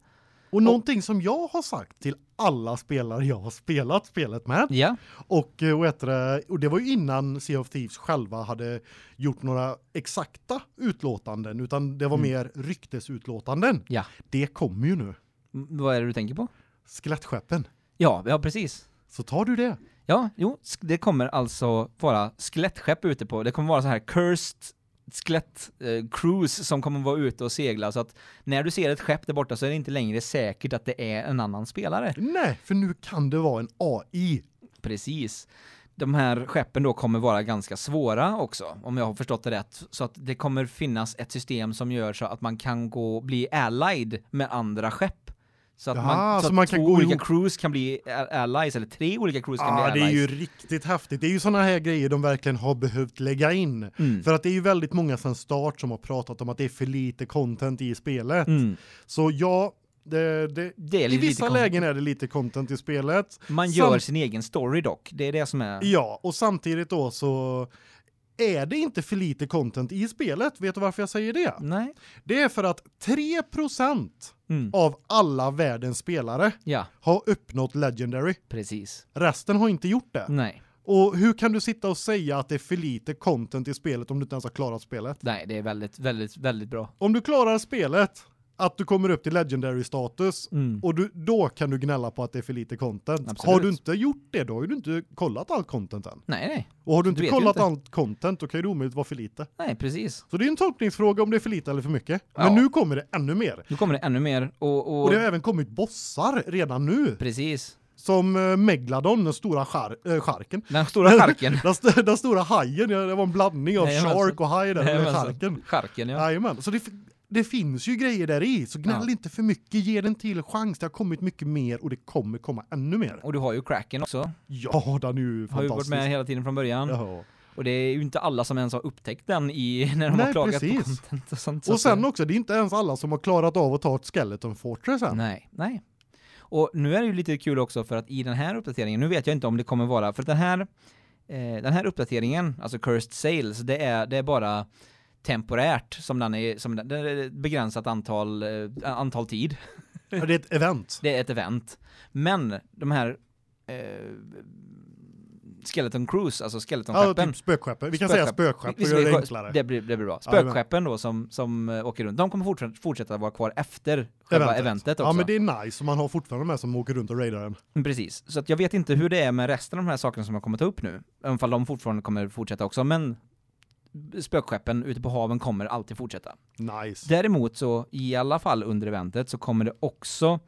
Och någonting som jag har sagt till alla spelare jag har spelat spelet med Ja, och eh, vad heter det, och det var ju innan Sea of Thieves själva hade gjort några exakta utlåtanden utan det var Mm. mer ryktesutlåtanden. ja. Det kommer ju nu. M- Vad är det du tänker på? Skelettskeppen. Ja, ja precis. Så tar du det. Ja, jo, det kommer alltså vara skelettskepp ute på, det kommer vara så här cursed skelett eh, som kommer vara ute och segla så att när du ser ett skepp där borta så är det inte längre säkert att det är en annan spelare. Nej, för nu kan det vara en AI. Precis. De här skeppen då kommer vara ganska svåra också, om jag har förstått det rätt. Så att det kommer finnas ett system som gör så att man kan gå bli allied med andra skepp. Så att, Jaha, man, så så att man kan två olika ihop. crews kan bli allies, eller tre olika crews kan Ja, bli det är allies. ju riktigt häftigt. Det är ju såna här grejer de verkligen har behövt lägga in. Mm. För att det är ju väldigt många sedan start som har pratat om att det är för lite content i spelet. Mm. Så ja, det, det, Det i vissa lägen är det lite content i spelet. Man gör sin egen story dock, det är det som är... Ja, och samtidigt då så är det inte för lite content i spelet. Vet du varför jag säger det? Nej. Det är för att 3% Mm. av alla världens spelare Ja, har uppnått legendary. precis. Resten har inte gjort det. Nej. Och hur kan du sitta och säga att det är för lite content i spelet om du inte ens har klarat spelet? Nej, det är väldigt, väldigt, väldigt bra. Om du klarar spelet, att du kommer upp till legendary status Mm. och du, då kan du gnälla på att det är för lite content. Absolut. Har du inte gjort det, då har du inte kollat allt content än. Nej, nej. Och har du Du inte ju kollat inte. allt content, då kan det omöjligt vara för lite. Nej, precis. Så det är en tolkningsfråga om det är för lite eller för mycket. Ja. Men nu kommer det ännu mer. Nu kommer det ännu mer och... och, Och det har även kommit bossar redan nu. Precis. Som eh, Megladon, den stora skar, äh. Den stora charken. *laughs* Den, st den stora hajen, det var en blandning av Jajamensan. shark och haj där, med Jajamensan. skarken. Charken, ja. Jajamän, så det, det finns ju grejer där i, så gnäll Ja. inte för mycket, ge den till chans. Det har kommit mycket mer och det kommer komma ännu mer. Och du har ju Kraken också. Ja, den är ju Har ju varit fantastisk. med hela tiden från början. Jaha. Och det är ju inte alla som ens har upptäckt den i, *laughs* när de Nej, har klagat på precis. content och sånt. så Och sen också, det är inte ens alla som har klarat av att ta ett Skeleton Fortress än. Nej, nej. Och nu är det ju lite kul också för att i den här uppdateringen, nu vet jag inte om det kommer vara, för den här, eh, den här uppdateringen, alltså Cursed Sales, det är, det är bara temporärt som den är, som den, är begränsat antal, eh, antal tid. Ja, Det är ett event. *laughs* Det är ett event. Men de här eh, Skeleton Cruise, alltså Ja, Skeleton-skeppen. typ spökskeppen. Vi kan säga spökskepp för att göra det enklare. Det blir, det blir bra. Spökskeppen då som, som eh, åker runt, de kommer fortsätta, fortsätta vara kvar efter själva eventet, också. Ja, men det är nice. Man har fortfarande med som åker runt och raidar den. Mm, Precis. Så att jag vet inte hur det är med resten av de här sakerna som jag kommer ta upp nu. Även fall de fortfarande kommer fortsätta också, men spökskeppen ute på haven kommer alltid fortsätta. Nice. Däremot så, i alla fall under eventet, så kommer det också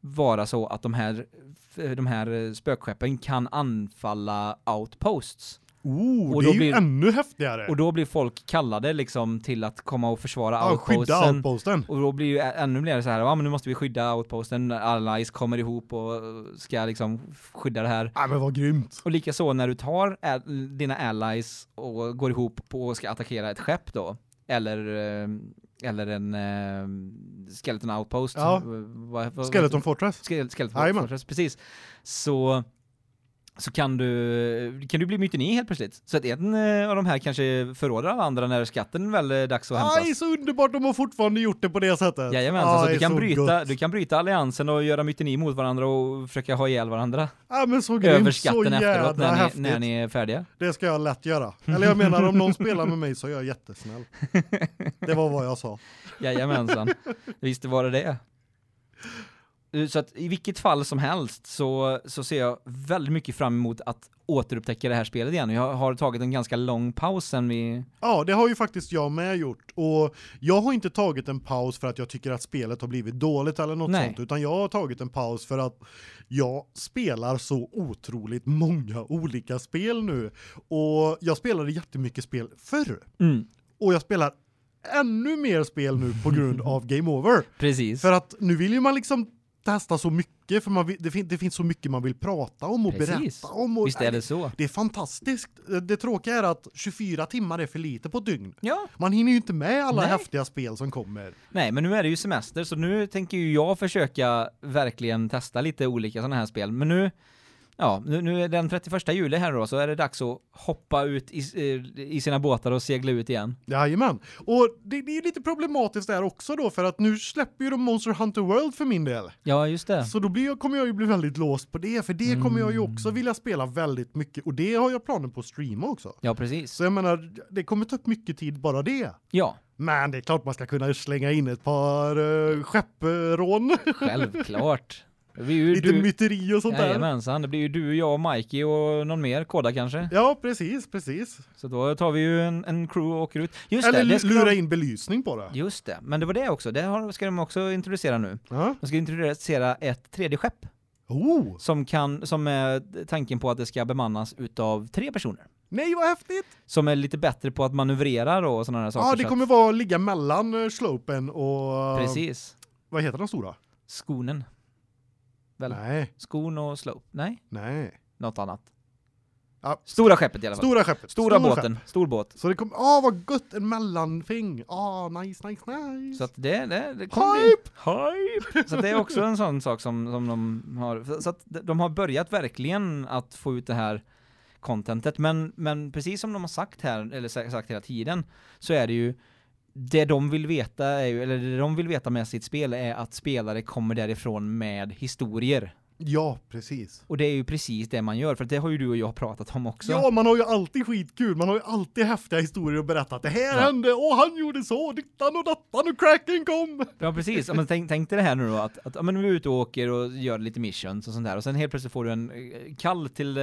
vara så att de här, de här spökskeppen kan anfalla outposts. Oh, Och det är ju blir- ännu häftigare. Och då blir folk kallade liksom till att komma och försvara ja, skydda outposten. outposten. Och då blir ju ännu mer så här, ja men nu måste vi skydda outposten, allies kommer ihop och ska liksom skydda det här. Ja, men vad grymt. Och likaså när du tar dina allies och går ihop på och ska attackera ett skepp då, eller, eh, eller en eh, skeleton outpost. Ja. Skeleton Fortress. Ske- Skeleton. Fortress, precis. Så, så kan du, kan du bli mytoni helt plötsligt. Så att en eh, av de här kanske förråder alla andra när skatten väl är dags att hämtas. Aj, så underbart de har fortfarande gjort det på det sättet. Jajamensan, så Aj, du kan, bryta, gott. du kan bryta alliansen och göra mytoni mot varandra och försöka ha ihjäl varandra. Ja, men så grymt. Över så skatten efteråt jävla när ni, häftigt. när ni är färdiga. Det ska jag lätt göra. Eller jag menar om någon spelar med mig så är jag jättesnäll. *laughs* Det var vad jag sa. Jajamensan. Visst var det det. Eh, Så att i vilket fall som helst så, så ser jag väldigt mycket fram emot att återupptäcka det här spelet igen. Jag har tagit en ganska lång paus sen vi... Ja, det har ju faktiskt jag med gjort och jag har inte tagit en paus för att jag tycker att spelet har blivit dåligt eller något Nej. sånt utan jag har tagit en paus för att jag spelar så otroligt många olika spel nu och jag spelade jättemycket spel förr Mm, och jag spelar ännu mer spel nu på grund av *laughs* Game Over. precis. För att nu vill ju man liksom testa så mycket för man vill, det, fin, det finns så mycket man vill prata om och Precis. berätta om och Visst är det så? det är fantastiskt. Det tråkiga är att 24 timmar är för lite på dygn. Ja. Man hinner ju inte med alla Nej. häftiga spel som kommer. Nej, men nu är det ju semester så nu tänker ju jag försöka verkligen testa lite olika sådana här spel. Men nu, ja, nu, nu är den 31 juli här då, så är det dags att hoppa ut i, eh, i sina båtar och segla ut igen. Jajamän. Och det, det är lite problematiskt där också då för att nu släpper ju de Monster Hunter World för min del. Ja, just det. Så då blir jag, kommer jag ju bli väldigt låst på det för det kommer jag ju också vilja spela väldigt mycket och det har jag planer på att streama också. Ja, precis. Så jag menar det kommer ta upp mycket tid bara det. Ja, Men det är klart man ska kunna slänga in ett par uh, skepprån. *laughs* självklart. Lite du... myteri och sånt där. Jajamensan, det blir ju du, jag, Mikey och någon mer koda kanske. Ja, precis, precis. Så då tar vi ju en, en crew och åker ut. Just Eller det, det lura de- in belysning på det. Just det, men det var det också. Det har, ska de också introducera nu. Ja. De ska introducera ett tredje skepp Oh, som kan, som är tanken på att det ska bemannas utav tre personer. nej vad häftigt. Som är lite bättre på att manövrera då och sådana här saker. Ja, det kommer vara ligga mellan eh, slopen och att, Precis. Vad heter den stora? Skonen. Väl? Nej, Skon och slope. Nej, nej. något annat. Ja. Stora skeppet i alla fall. Stora skeppet. Stora Stor båten. skepp. Stor båt. Så det kommer ah vad gött en mellanting. Ah nice nice nice. Så att det, det, det bli... Hype! Hype! Så det är också en sån sak som, som de har, så att de har börjat verkligen att få ut det här contentet, men, men precis som de har sagt här, eller sa- sagt hela tiden, så är det ju det de vill veta är ju, eller det de vill veta med sitt spel är att spelare kommer därifrån med historier. Ja, precis. Och det är ju precis det man gör, för det har ju du och jag pratat om också. Ja, man har ju alltid skitkul. Man har ju alltid häftiga historier att berätta. Det här Ja. hände och han gjorde så, dittan och dattan och cracken kom. Ja precis, ja, men tänk, tänk dig det här nu då att, att ja, men vi är ute och åker och gör lite missions och sånt där och sen helt plötsligt får du en eh, kall till, eh,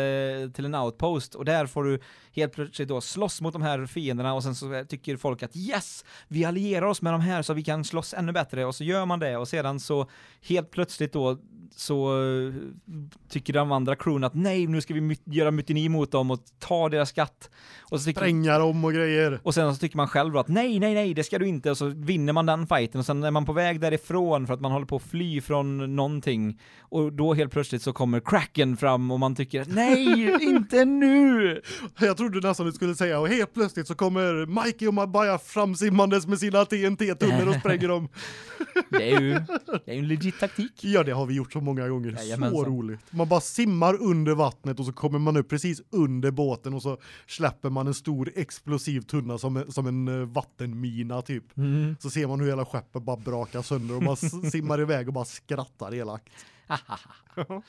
till en outpost och där får du helt plötsligt då slåss mot de här fienderna och sen så eh, tycker folk att yes, vi allierar oss med de här så vi kan slåss ännu bättre och så gör man det och sedan så helt plötsligt då så tycker de andra crewen att nej, nu ska vi my- göra mutini mot dem och ta deras skatt. Och så Spränga dem och grejer. och sen så tycker man själv då att nej, nej, nej, det ska du inte och så vinner man den fighten och sen är man på väg därifrån för att man håller på att fly från någonting och då helt plötsligt så kommer cracken fram och man tycker nej, *laughs* inte nu! Jag trodde nästan du skulle säga och helt plötsligt så kommer Mikey och Mabaya framsimmandes med sina TNT-tunnor och spränger dem. *laughs* Det är ju det är en legit taktik. Ja, det har vi gjort så många gånger. Jajamensan. Så roligt. Man bara simmar under vattnet och så kommer man upp precis under båten och så släpper man en stor explosiv tunna som, en- som en eh, vattenmina typ. Mm. Så ser man hur hela skeppet bara brakar sönder och man *laughs* simmar iväg och bara skrattar elakt. *laughs*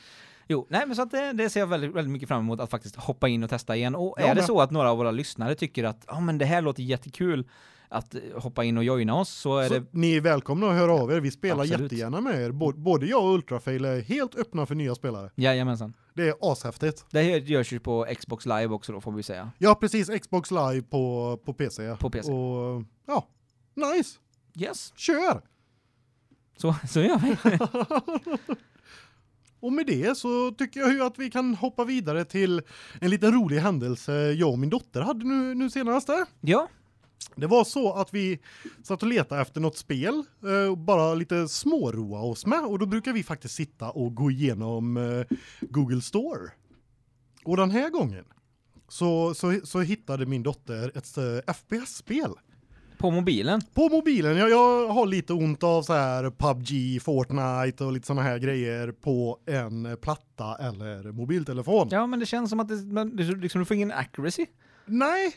Jo, nej men så att det, det ser jag väldigt, väldigt mycket fram emot att faktiskt hoppa in och testa igen. Och är det med. så att några av våra lyssnare tycker att ja men det här låter jättekul att eh, hoppa in och joina oss så är Så det ni är välkomna att höra av er. Vi spelar Absolut. jättegärna med er. Bå- Både jag och Ultrafail är helt öppna för nya spelare. Jajamensan. Det är ashäftigt. Det här görs ju på Xbox live också då får vi säga. Ja, precis. Xbox live på, på PC. På PC. Och ja, nice. Yes, Kör! så, så gör vi. *laughs* Och med det så tycker jag ju att vi kan hoppa vidare till en liten rolig händelse jag och min dotter hade nu, nu senast där. ja, Det var så att vi satt och letade efter något spel eh, och bara lite småroa oss med och då brukar vi faktiskt sitta och gå igenom eh, Google Store. Och den här gången så så så hittade min dotter ett eh, FPS-spel på mobilen. på mobilen. Jag, jag har lite ont av så här PubG, Fortnite och lite såna här grejer på en platta eller mobiltelefon. Ja, men det känns som att det, men, liksom, du får ingen accuracy. Nej,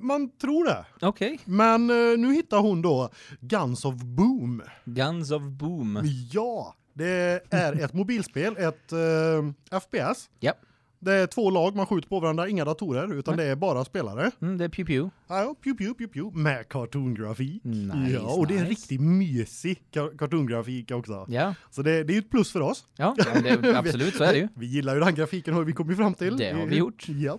man tror det. Okej. Men eh, nu hittar hon då Guns of Boom. Guns of Boom. Ja, det är ett mobilspel, ett eh, FPS. Ja. Det är två lag man skjuter på varandra, inga datorer utan Nej. det är bara spelare. Mm, det är pew pew. Ja, pew pew pew pew med kartongrafik. Nice, ja, och det är en nice. riktigt mysig ka- kartongrafik också. Ja, Så det, det är ju ett plus för oss. ja, ja det, *laughs* absolut så är det ju. Vi gillar ju den grafiken har vi kommit fram till. Det har vi gjort. Ja.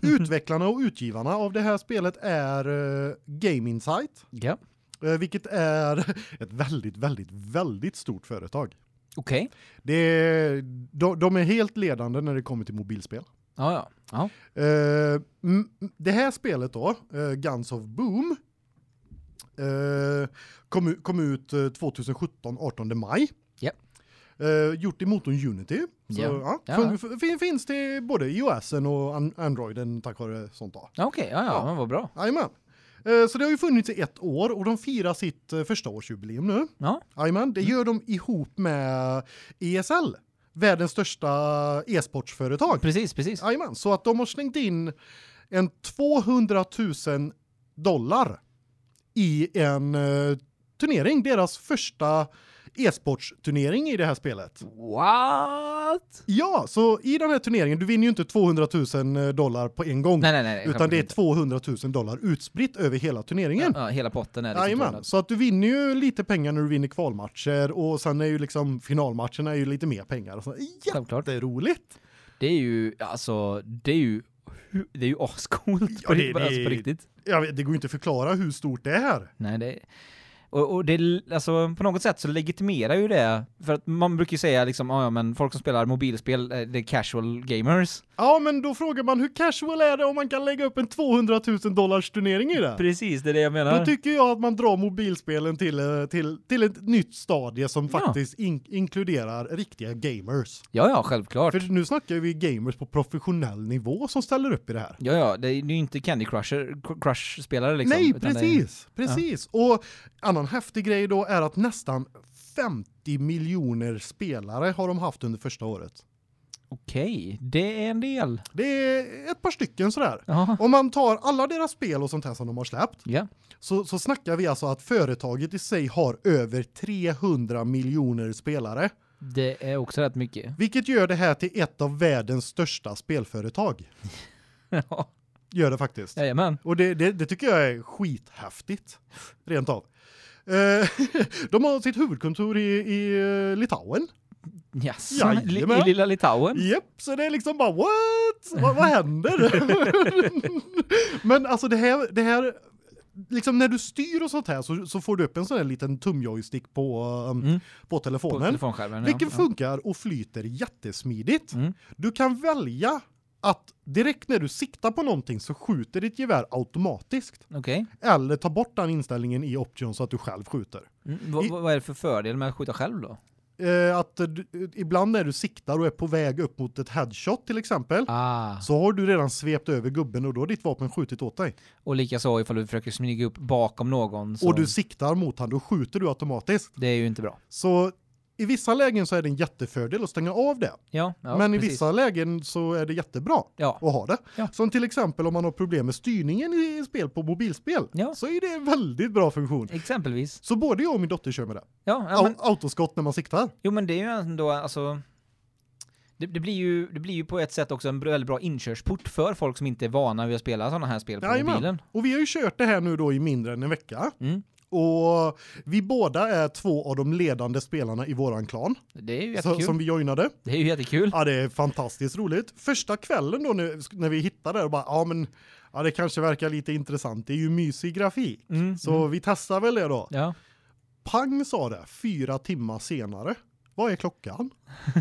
Utvecklarna och utgivarna av det här spelet är uh, Game Insight, Ja, eh, vilket är *laughs* ett väldigt väldigt väldigt stort företag. Okej. Det är, de, de är helt ledande när det kommer till mobilspel. Ja, ja. Ja, m- det här spelet då, eh, Guns of Boom eh, kom, kom ut eh, 2017 18 maj. Ja. Eh, gjort i motorn Unity. Så, Ja. ja. Fin- finns det både iOSen och an Androiden tack vare sånt okej. Ja, ja, Ja. men vad bra. Jajamän. Eh, Så det har ju funnits i ett år och de firar sitt eh, första årsjubileum nu. Ja, Jajamän, det gör de ihop med ESL, världens största e-sportsföretag. precis, precis. Jajamän, så att de har slängt in en 200 000 dollar i en eh, turnering, deras första e-sportsturnering i det här spelet. What? Ja, så i den här turneringen, du vinner ju inte 200 000 dollar på en gång, Nej, nej, nej. utan det är inte. 200 000 dollar utspritt över hela turneringen. Ja, ja, hela potten är liksom Jajamän, så att du vinner ju lite pengar när du vinner kvalmatcher och sen är ju liksom finalmatcherna är ju lite mer pengar. Så, Självklart. jätteroligt! Det är ju, alltså, det är ju, det är ju ascoolt Ja, på, det- riktigt, alltså, på det- riktigt. Jag vet, det går ju inte att förklara hur stort det är. Nej, det och, och det, alltså på något sätt så legitimerar ju det, för att man brukar ju säga liksom, "Ja, ja men folk som spelar mobilspel, eh, det är casual gamers. Ja, men då frågar man hur casual är det om man kan lägga upp en 200 000 dollars turnering i det? Precis, det är det jag menar. Då tycker jag att man drar mobilspelen till, eh, till, till ett nytt stadie som Ja. faktiskt in, inkluderar riktiga gamers. ja, ja, självklart. För nu snackar vi gamers på professionell nivå som ställer upp i det här. Ja, ja, det är ju inte Candy Crusher, Crush-spelare liksom. Nej, utan det är- precis, precis. Och annan häftig grej då är att nästan 50 miljoner spelare har de haft under första året. Okej, det är en del. Det är ett par stycken sådär. Ja. Om man tar alla deras spel och sånt här som de har släppt Ja. så, så snackar vi alltså att företaget i sig har över 300 miljoner spelare. Det är också rätt mycket. Vilket gör det här till ett av världens största spelföretag. *laughs* Ja, Gör det faktiskt. jajamän. Och det, det, det tycker jag är skithäftigt. Rent av. Eh, *laughs* de har sitt huvudkontor i, i eh, Litauen. I, Jajamän. i lilla Litauen? Japp, så det är liksom bara what? Vad, vad händer? *laughs* Men alltså det här det här liksom när du styr och sånt här så, så får du upp en sån här liten tumjoystick på um, Mm. på På telefonen. telefonskärmen. ja. Vilken ja. funkar och flyter jättesmidigt. Mm. Du kan välja att direkt när du siktar på någonting så skjuter ditt gevär automatiskt Okej. eller ta bort den inställningen i option så att du själv skjuter. Mm. Vad, I- vad är det för fördel med att skjuta själv då? Eh, att du, ibland när du siktar och är på väg upp mot ett headshot till exempel Ah. så har du redan svept över gubben och då har ditt vapen skjutit åt dig. Och likaså ifall du försöker smyga upp bakom någon så Och du siktar mot han, då skjuter du automatiskt. det är ju inte bra. Så i vissa lägen så är det en jättefördel att stänga av det. Ja, ja Men i precis. vissa lägen så är det jättebra Ja. att ha det. Som till exempel om man har problem med styrningen i spel på mobilspel så är det en väldigt bra funktion. Exempelvis. Så både jag och min dotter kör med det. Ja, men, Au- Autoskott när man siktar. jo men det är ju ändå alltså det, det, blir ju, det blir ju på ett sätt också en väldigt bra inkörsport för folk som inte är vana vid att spela sådana här spel på Jajamän. mobilen. Och vi har ju kört det här nu då i mindre än en vecka. Mm. Och vi båda är två av de ledande spelarna i våran klan Det är ju jättekul. som vi joinade. Det är ju jättekul. Ja, det är fantastiskt roligt. Första kvällen då när, när vi hittade det och bara ja men ja det kanske verkar lite intressant. Det är ju mysig grafik. Mm, Så mm. vi testar väl det då. Ja. Pang sa det fyra timmar senare. Vad är klockan? *laughs*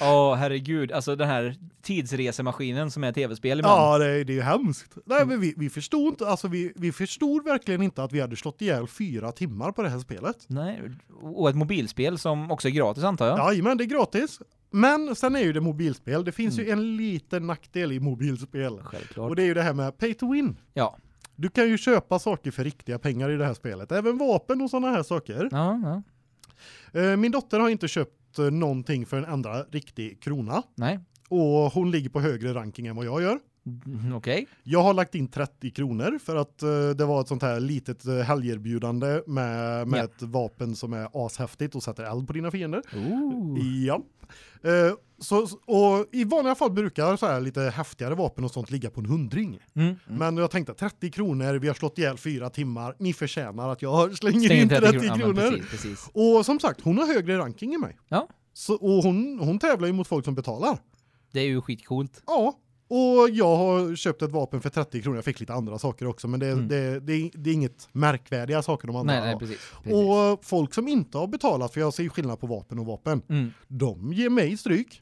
Åh, herregud. Alltså den här tidsresemaskinen som är tv-spel ibland. Ja, det, är- det är hemskt. Nej, men vi, vi förstod inte, alltså vi, vi förstod verkligen inte att vi hade slått ihjäl fyra timmar på det här spelet. Nej, och ett mobilspel som också är gratis antar jag. Ja, men det är gratis. Men sen är ju det mobilspel. Det finns Mm. ju en liten nackdel i mobilspel. Självklart. Och det är ju det här med pay to win. Ja. Du kan ju köpa saker för riktiga pengar i det här spelet. Även vapen och sådana här saker. Ja, ja. Eh, Min dotter har inte köpt eh, någonting för en enda riktig krona. Nej. Och hon ligger på högre ranking än vad jag gör. Mm, Okej. Jag har lagt in 30 kronor för att eh, det var ett sånt här litet uh, helgerbjudande med, med Ja. ett vapen som är ashäftigt och sätter eld på dina fiender. Ooh. Ja. Eh, så, och i vanliga fall brukar så här lite häftigare vapen och sånt ligga på en hundring. Mm. Mm. Men jag tänkte 30 kronor, vi har slått ihjäl fyra timmar, ni förtjänar att jag *laughs* slänger in in 30 30 kronor. kronor. Ja, precis, precis. Och som sagt, hon har högre ranking än mig. Ja. Så, och hon, hon tävlar ju mot folk som betalar. Det är ju skitcoolt. Ja. Och jag har köpt ett vapen för 30 kronor. Jag fick lite andra saker också, men det, Mm. det, det, det är inget märkvärdiga saker de andra Nej, nej, har. precis. precis. Och folk som inte har betalat, för jag ser ju skillnad på vapen och vapen, Mm. de ger mig stryk.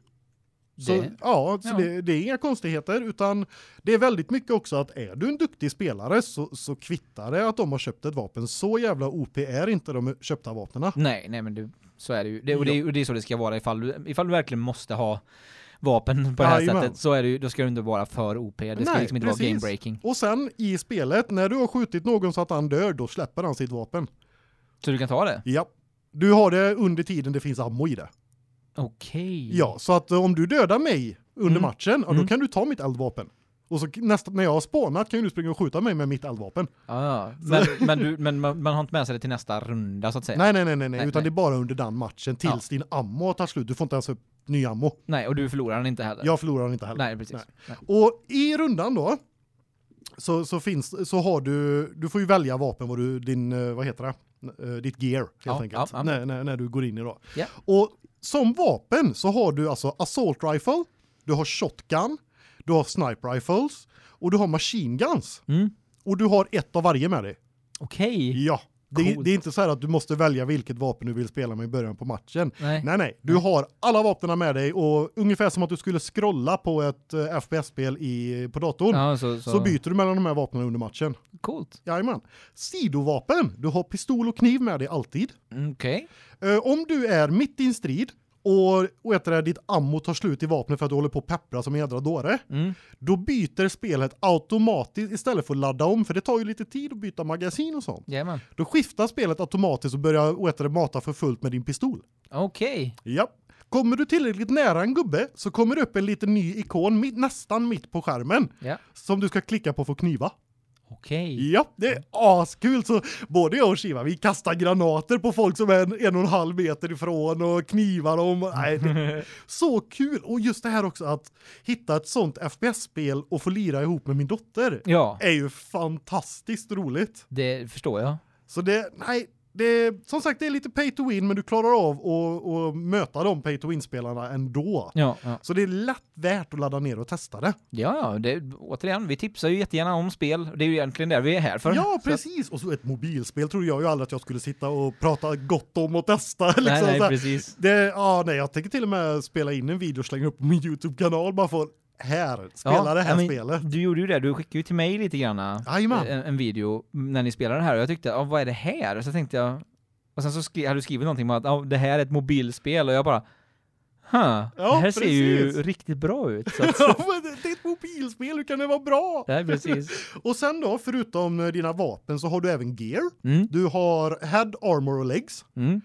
Så, Det- ja, så ja. Det, det är inga konstigheter, utan det är väldigt mycket också att är du en duktig spelare så, så kvittar det att de har köpt ett vapen. Så jävla OP är inte de köpta vapnena. Nej, nej men du, så är det ju. Det, och, det, och det är så det ska vara ifall du, ifall du verkligen måste ha vapen på det här Jajamän. sättet så är det ju, då ska du inte vara för OP. Det ska Nej, liksom inte precis. vara game breaking. Och sen i spelet, när du har skjutit någon så att han dör, då släpper han sitt vapen. Så du kan ta det? Ja. Du har det under tiden det finns ammo i det. Okej. Ja, så att om du dödar mig under Mm. matchen, ja, då Mm. kan du ta mitt eldvapen. Och så nästa, när jag har spånat kan ju du springa och skjuta mig med mitt eldvapen. Ja, ja. Men, men, du, men man, man har inte med sig det till nästa runda så att säga? Nej, nej, nej, nej, nej, utan nej. det är bara under den matchen tills din ammo tar slut. Du får inte ens upp ny ammo. Nej, och du förlorar den inte heller? Jag förlorar den inte heller. Nej, precis. Nej. Och i rundan då så, så finns så har du du får ju välja vapen vad du din eh, vad heter det? Eh, Ditt gear helt Ja, enkelt ja, ja. När, när när du går in i då. Ja. Och som vapen så har du alltså assault rifle, du har shotgun, du har sniper rifles och du har machine guns Mm. och du har ett av varje med dig. Okej. Ja. Det, det är inte så här att du måste välja vilket vapen du vill spela med i början på matchen. Nej. Nej, nej. Du har alla vapnen med dig och ungefär som att du skulle scrolla på ett eh, FPS-spel i på datorn. Ja, så, så. Så byter du mellan de här vapnen under matchen. Coolt. Jajamän. Sidovapen. Du har pistol och kniv med dig alltid. Mm, Okej. Eh, om du är mitt i en strid och, och heter det, ditt ammo tar slut i vapnet för att du håller på att peppra som en jädra dåre, Mm. då byter spelet automatiskt istället för att ladda om, för det tar ju lite tid att byta magasin och sånt. Jajamän. Då skiftar spelet automatiskt och börjar och heter det, mata för fullt med din pistol. Okej. Ja. Kommer du tillräckligt nära en gubbe så kommer det upp en liten ny ikon mitt, nästan mitt på skärmen Ja. som du ska klicka på för att kniva. Okej. Ja, det är askul så både jag och Shiva vi kastar granater på folk som är en, en och en halv meter ifrån och knivar dem. Nej, *laughs* så kul och just det här också att hitta ett sånt FPS-spel och få lira ihop med min dotter Ja, är ju fantastiskt roligt. det förstår jag. Så det nej det som sagt det är lite pay to win men du klarar av att att möta de pay to win spelarna ändå. Ja, ja. Så det är lätt värt att ladda ner och testa det. Ja, det, återigen, vi tipsar ju jättegärna om spel. Det är ju egentligen där vi är här för. Ja, Så precis. Och så ett mobilspel tror jag ju aldrig att jag skulle sitta och prata gott om och testa. *laughs* Liksom, Nej, nej, så precis. det, ja, nej, jag tänker till och med spela in en video och slänga upp på min YouTube-kanal bara för här, spela Ja, det här men spelet. Du gjorde ju det, du skickade ju till mig lite grann Jajamän. en, en video när ni spelade det här och jag tyckte, ja, vad är det här? Så tänkte jag, och sen så skri, hade du skrivit någonting om att ja, det här är ett mobilspel och jag bara, huh, det här ser ju precis. riktigt bra ut. Att, *laughs* Ja, det är ett mobilspel, hur kan det vara bra? nej, precis. *laughs* Och sen då, förutom eh, dina vapen så har du även gear. Mm, Du har head, armor och legs. mm, Eh,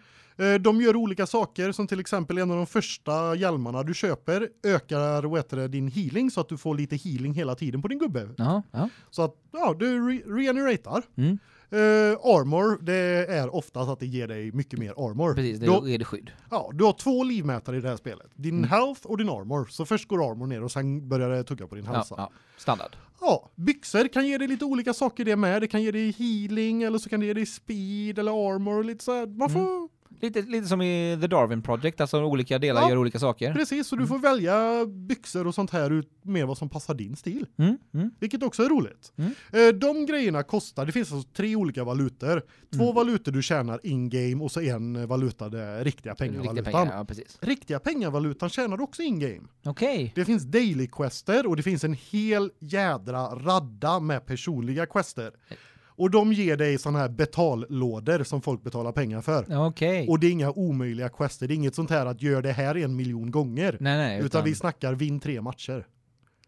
De gör olika saker som till exempel en av de första hjälmarna du köper ökar vad din healing så att du får lite healing hela tiden på din gubbe. ja, ja. Så att ja, du re regeneratar. Mm, Eh, armor, det är oftast att det ger dig mycket mer armor. precis, det är det skydd. ja, du har två livmätare i det här spelet. Din Mm. health och din armor. Så först går armor ner och sen börjar det tugga på din Ja, hälsa. ja, standard. Ja, byxor kan ge dig lite olika saker det med. Det kan ge dig healing eller så kan det ge dig speed eller armor och lite så här. Man får Lite, lite som i The Darwin Project, alltså olika delar Ja. gör olika saker. precis så du får välja byxor och sånt här ut med vad som passar din stil, Mm, mm, vilket också är roligt. Mm. Eh, de grejerna kostar, det finns alltså tre olika valutor. Två Mm. valutor du tjänar in game och så en valuta det är riktiga pengar riktiga pengar, ja precis. Riktiga pengavalutan tjänar du också in game. Okej. Det finns daily quester och det finns en hel jädra radda med personliga quester. Och de ger dig såna här betallådor som folk betalar pengar för. Okej. Och det är inga omöjliga quester. Det är inget sånt här att gör det här en miljon gånger. Nej, nej, Utan vi snackar vinn tre matcher.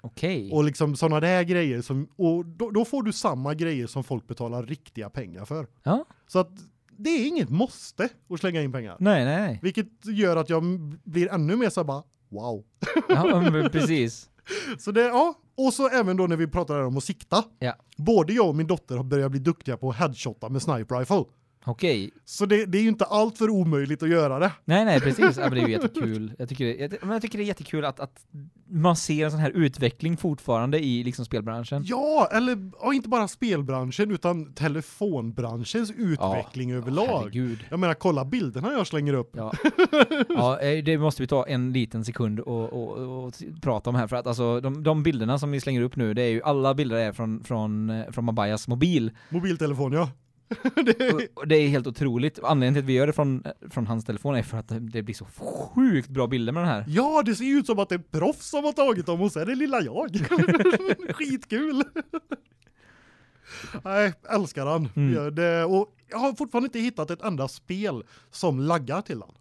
Okej. Och liksom såna där grejer som och då, då får du samma grejer som folk betalar riktiga pengar för. Ja. Så att det är inget måste att slänga in pengar. Nej, nej, nej. Vilket gör att jag blir ännu mer så bara wow. Ja, precis. *laughs* Så det ja, Och så även då när vi pratar om att sikta. Ja. Både jag och min dotter har börjat bli duktiga på att headshotta med sniper rifle. Okej. Så det, det är ju inte allt för omöjligt att göra det. Nej, nej, precis. Ja, men det är ju *laughs* jättekul. Jag tycker, det, jag, men jag tycker det är jättekul att, att man ser en sån här utveckling fortfarande i liksom spelbranschen. Ja, eller ja, inte bara spelbranschen utan telefonbranschens utveckling överlag. herregud. Jag menar, kolla bilderna jag slänger upp. Ja. *laughs* ja, eh, det måste vi ta en liten sekund och, och, och prata om här för att alltså de, de bilderna som vi slänger upp nu, det är ju alla bilder är från från eh, från Mabayas mobil. Mobiltelefon, ja. *laughs* det, Och, och det är helt otroligt. Anledningen till att vi gör det från från hans telefon är för att det, det blir så sjukt bra bilder med den här. ja, det ser ju ut som att det är proffs som har tagit dem och så är det lilla jag. *laughs* Skitkul. *laughs* Nej, älskar han. Mm. Det, och jag har fortfarande inte hittat ett enda spel som laggar till han.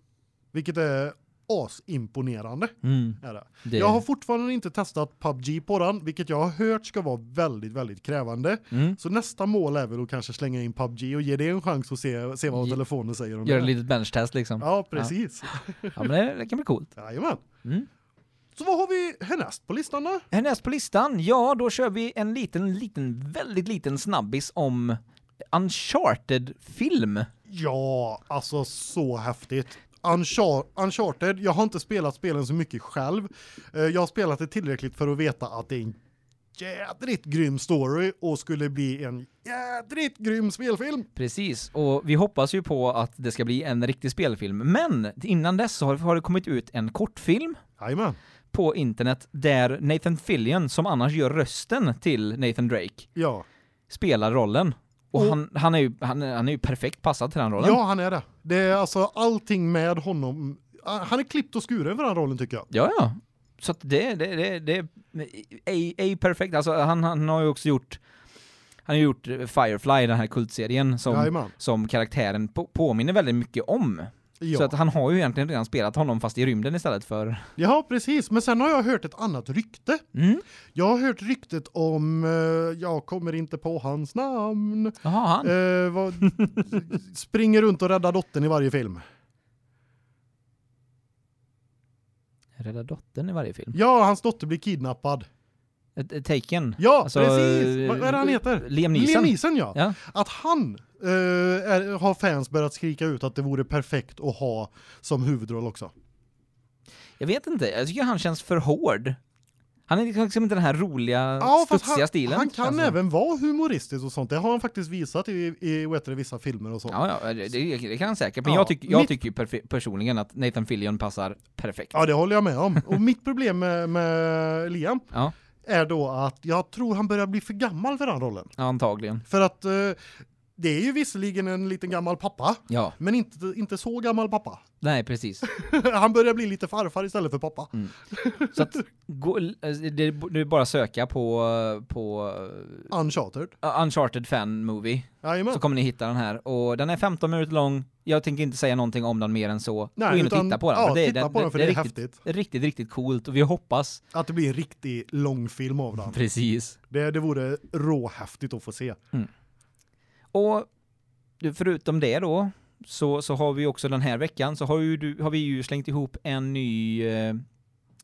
Vilket är asimponerande. Mm. Är det. Jag har fortfarande inte testat PubG på den, vilket jag har hört ska vara väldigt, väldigt krävande. mm. Så nästa mål är väl att kanske slänga in PubG och ge det en chans att se, se vad Ge- telefonen säger om Gör det. ett litet benchtest liksom. Ja, precis. Ja, men det, det kan bli coolt. Jajamän. Mm. Så vad har vi härnäst på listan då? Härnäst på listan, ja då kör vi en liten, liten, väldigt liten snabbis om Uncharted-film. Ja, alltså så häftigt. Unchar Uncharted, jag har inte spelat spelen så mycket själv. Eh, Jag har spelat det tillräckligt för att veta att det är en jädrigt grym story och skulle bli en jädrigt grym spelfilm. Precis, och vi hoppas ju på att det ska bli en riktig spelfilm. Men innan dess har, har det kommit ut en kortfilm Jajamän. på internet där Nathan Fillion, som annars gör rösten till Nathan Drake, Ja. spelar rollen. Och, Och- han, han, är ju, han, han är ju perfekt passad till den rollen. Ja, han är det. Det är alltså allting med honom. Ah, Han är klippt och skuren för den rollen tycker jag. Ja, ja. Så att det, det, det, det är, är perfekt. Alltså han, han har ju också gjort, han har gjort Firefly, den här kultserien, som, Jajamän. som karaktären på, påminner väldigt mycket om. Ja. Så att han har ju egentligen redan spelat honom fast i rymden istället för... ja, precis. Men sen har jag hört ett annat rykte. Mm. Jag har hört ryktet om, eh, jag kommer inte på hans namn. Jaha, han. Eh, vad, *laughs* springer runt och räddar dottern i varje film. Rädda dottern i varje film. Ja, hans dotter blir kidnappad. Ett- ett Taken. Ja, Alltså, precis. Vad, vad är det han heter? Liam Neeson. Liam Neeson, ja. Ja. Att han eh, är, har fans börjat skrika ut att det vore perfekt att ha som huvudroll också. Jag vet inte, jag tycker han känns för hård. Han är liksom inte den här roliga, Ja, studsiga han, stilen. han kan som. även vara humoristisk och sånt. Det har han faktiskt visat i, i du, vissa filmer och sånt. Ja, ja, det, det kan han säkert. Men Ja, jag, tycker, jag mitt- tycker ju personligen att Nathan Fillion passar perfekt. Ja, det håller jag med om. Och mitt problem med, med Liam Ja, är då att jag tror han börjar bli för gammal för den rollen. antagligen. För att eh, det är ju visserligen en liten gammal pappa, Ja, men inte, inte så gammal pappa. nej precis. *laughs* han börjar bli lite farfar istället för pappa. Så att, gå, alltså, det, det är bara söka på, på Uncharted. uh, Uncharted Fan Movie, Jajamän. så kommer ni hitta den här. Och den är 15 minuter lång, jag tänker inte säga någonting om den mer än så. Nej, Gå in och utan- titta på den. ja, för det, titta på den, för det är riktigt, häftigt. riktigt, riktigt coolt. Och vi hoppas, Att det blir en riktig långfilm av den. precis. Det, det vore råhäftigt att få se. Och förutom det då, så, så har vi också den här veckan, så har, ju du, har vi ju slängt ihop en ny, eh,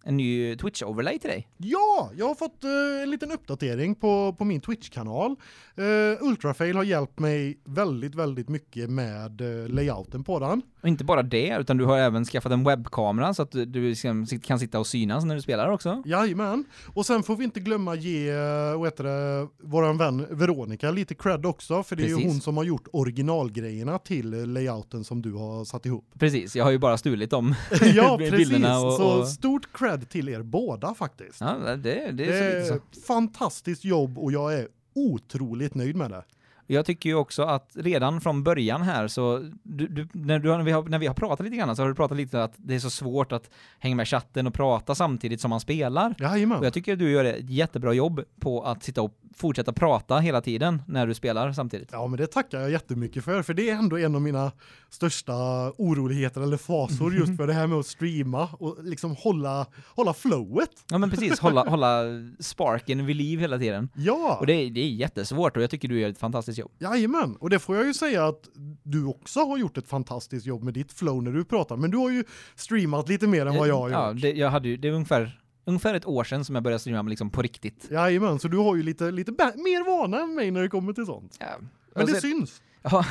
en ny Twitch-overlay till dig. Ja, jag har fått eh, en liten uppdatering på, på min Twitch-kanal. Uh, Ultrafail har hjälpt mig väldigt, väldigt mycket med layouten på den. Och inte bara det, utan du har även skaffat en webbkamera så att du, liksom kan sitta och synas när du spelar också. Jajamän. Och sen får vi inte glömma ge, eh, vad heter det, våran vän Veronica lite cred också, för det är ju Precis. hon som har gjort originalgrejerna till layouten som du har satt ihop. Precis, jag har ju bara stulit dem. *laughs* ja, *laughs* precis. bilderna och- Så och- stort cred till er båda faktiskt. Ja, det, det, det är så är så. fantastiskt jobb och jag är otroligt nöjd med det. Jag tycker ju också att redan från början här så, du, du, när, du, när, vi har, när vi har pratat lite grann så har du pratat lite att det är så svårt att hänga med chatten och prata samtidigt som man spelar. Jajamän. Och jag tycker att du gör ett jättebra jobb på att sitta och fortsätta prata hela tiden när du spelar samtidigt. Ja, men det tackar jag jättemycket för, för det är ändå en av mina största oroligheter eller fasor just *laughs* för det här med att streama och liksom hålla, hålla flowet. Ja men precis, hålla, *laughs* hålla sparken vid liv hela tiden. Ja, Och det, är- det är jättesvårt och jag tycker du gör ett fantastiskt jobb. jajamän. Och det får jag ju säga att du också har gjort ett fantastiskt jobb med ditt flow när du pratar, men du har ju streamat lite mer än vad jag har Ja, gjort. det, jag hade ju, det är ungefär ungefär ett år sedan som jag började streama liksom på riktigt. Jajamän, så du har ju lite, lite mer vana än mig när det kommer till sånt. Ja. Men det syns. Ja.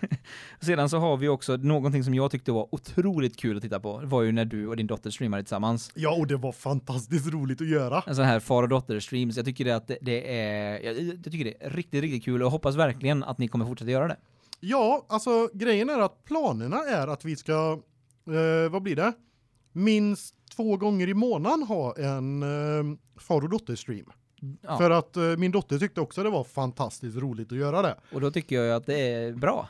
*laughs* Sedan så har vi också någonting som jag tyckte var otroligt kul att titta på. Det var ju när du och din dotter streamade tillsammans. Ja, och det var fantastiskt roligt att göra. En sån här far och dotter streams. Jag tycker det att det, det är jag, jag tycker det är riktigt riktigt kul och hoppas verkligen att ni kommer fortsätta göra det. Ja, alltså grejen är att planerna är att vi ska, eh, vad blir det? Minst två gånger i månaden ha en eh, far och dotter-stream. Ja. För att eh, min dotter tyckte också det var fantastiskt roligt att göra det. Och då tycker jag ju att det är bra.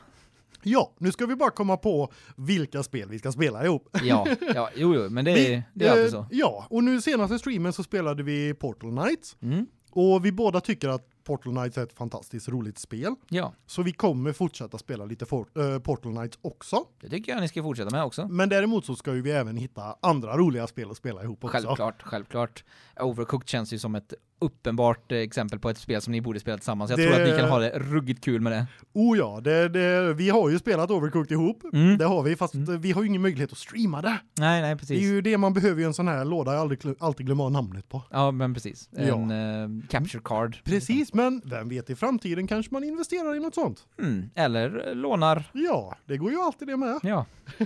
Ja, nu ska vi bara komma på vilka spel vi ska spela ihop. Ja, ja, *laughs* jo, jo, men det Vi- är, det är alltid eh, så. Ja, och nu senaste streamen så spelade vi Portal Knights. Mm, Och vi båda tycker att Portal Knights är ett fantastiskt roligt spel. ja, Så vi kommer fortsätta spela lite for, eh, Portal Knights också. det tycker jag ni ska fortsätta med också. Men däremot så ska ju vi även hitta andra roliga spel att spela ihop också. Självklart, självklart. Overcooked känns ju som ett uppenbart eh, exempel på ett spel som ni borde spela tillsammans. Jag Det- tror att ni kan ha det ruggigt kul med det. Oh ja, det, det, vi har ju spelat Overcooked ihop. Mm. Det har vi, fast Mm. vi har ju ingen möjlighet att streama det. Nej, nej, Det är precis. ju det man behöver ju en sån här låda jag aldrig, alltid glömmer namnet på. Ja, men precis. Ja. En eh, capture card. Precis, men vem vet i framtiden kanske man investerar i något sånt. Mm. Eller lånar. Ja, det går ju alltid det med. Ja. *laughs*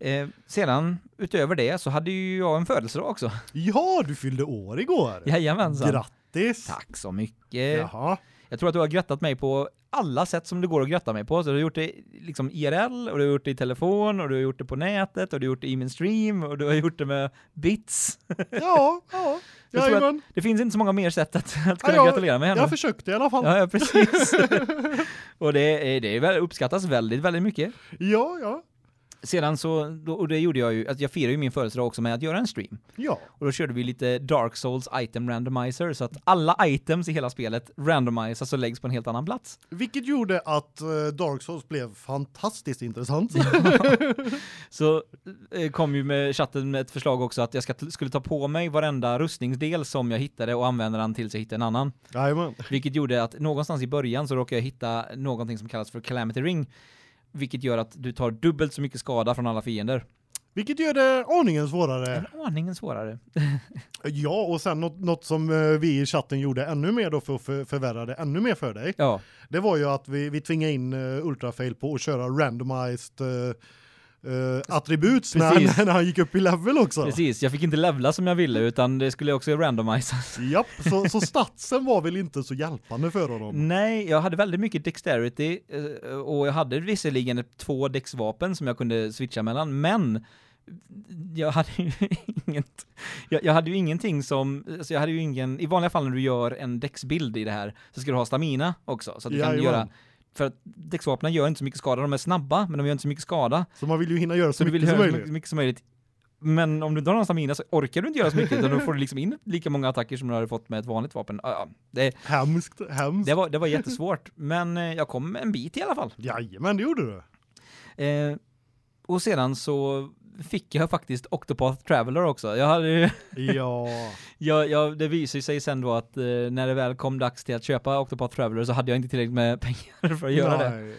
eh, sedan, utöver det, så hade ju jag en födelsedag också. Ja, du fyllde år igår. Jajamensan. Grattis. Tack så mycket. Jaha. Jag tror att du har grattat mig på alla sätt som det går att gratta mig på. Så du har gjort det liksom IRL, och du har gjort det i telefon, och du har gjort det på nätet, och du har gjort det i min stream, och du har gjort det med bits. Ja, ja. *laughs* Jajamän. Det finns inte så många mer sätt att, att kunna Ja, gratulera mig ännu. Jag försökte i alla fall. Ja, ja, precis. *laughs* och det, är, det uppskattas väldigt, väldigt mycket. Ja, ja. Sedan så, då, och det gjorde jag ju, att jag firade ju min födelsedag också med att göra en stream. Ja. Och då körde vi lite Dark Souls item randomizer, så att alla items i hela spelet randomisas och läggs på en helt annan plats. Vilket gjorde att eh, Dark Souls blev fantastiskt intressant. *laughs* Så eh, kom ju med chatten med ett förslag också att jag ska, skulle ta på mig varenda rustningsdel som jag hittade och använda den tills jag hittade en annan. Jajamän. Vilket gjorde att någonstans i början så råkade jag hitta någonting som kallas för Calamity Ring. Vilket gör att du tar dubbelt så mycket skada från alla fiender. Vilket gör det aningen svårare. En aningen svårare. *laughs* Ja, och sen något, något som eh, vi i chatten gjorde ännu mer då för att för, förvärra det ännu mer för dig. Ja, Det var ju att vi, vi tvingade in uh, Ultrafail på att köra randomized uh, uh, attribut när, när han gick upp i level också. precis. Jag fick inte levla som jag ville utan det skulle också randomisas. *laughs* Japp, så, så statsen var väl inte så hjälpande för honom. Nej, jag hade väldigt mycket dexterity eh, och jag hade visserligen två dexvapen som jag kunde switcha mellan, men jag hade ju *laughs* inget, jag, jag hade ju ingenting som, alltså jag hade ju ingen, i vanliga fall när du gör en dexbild i det här så ska du ha stamina också, så att du kan Jajamän. göra, för att dexvapnen gör inte så mycket skada, de är snabba, men de gör inte så mycket skada, Så man vill ju hinna göra så, så du vill mycket som så möjligt. mycket, som möjligt. Men om du har någon stamina så orkar du inte göra så mycket, utan då får du liksom in lika många attacker som du hade fått med ett vanligt vapen. Ja, ja, det, Hemskt, hemskt. det var, det var jättesvårt, men eh, jag kom en bit i alla fall. Jajamän, det gjorde du. Eh, och sedan så fick jag faktiskt Octopath Traveler också. Jag hade ju, Ja. *laughs* jag, jag, det visade ju sig sen då att eh, när det väl kom dags till att köpa Octopath Traveler så hade jag inte tillräckligt med *laughs* pengar för att göra det. Nej.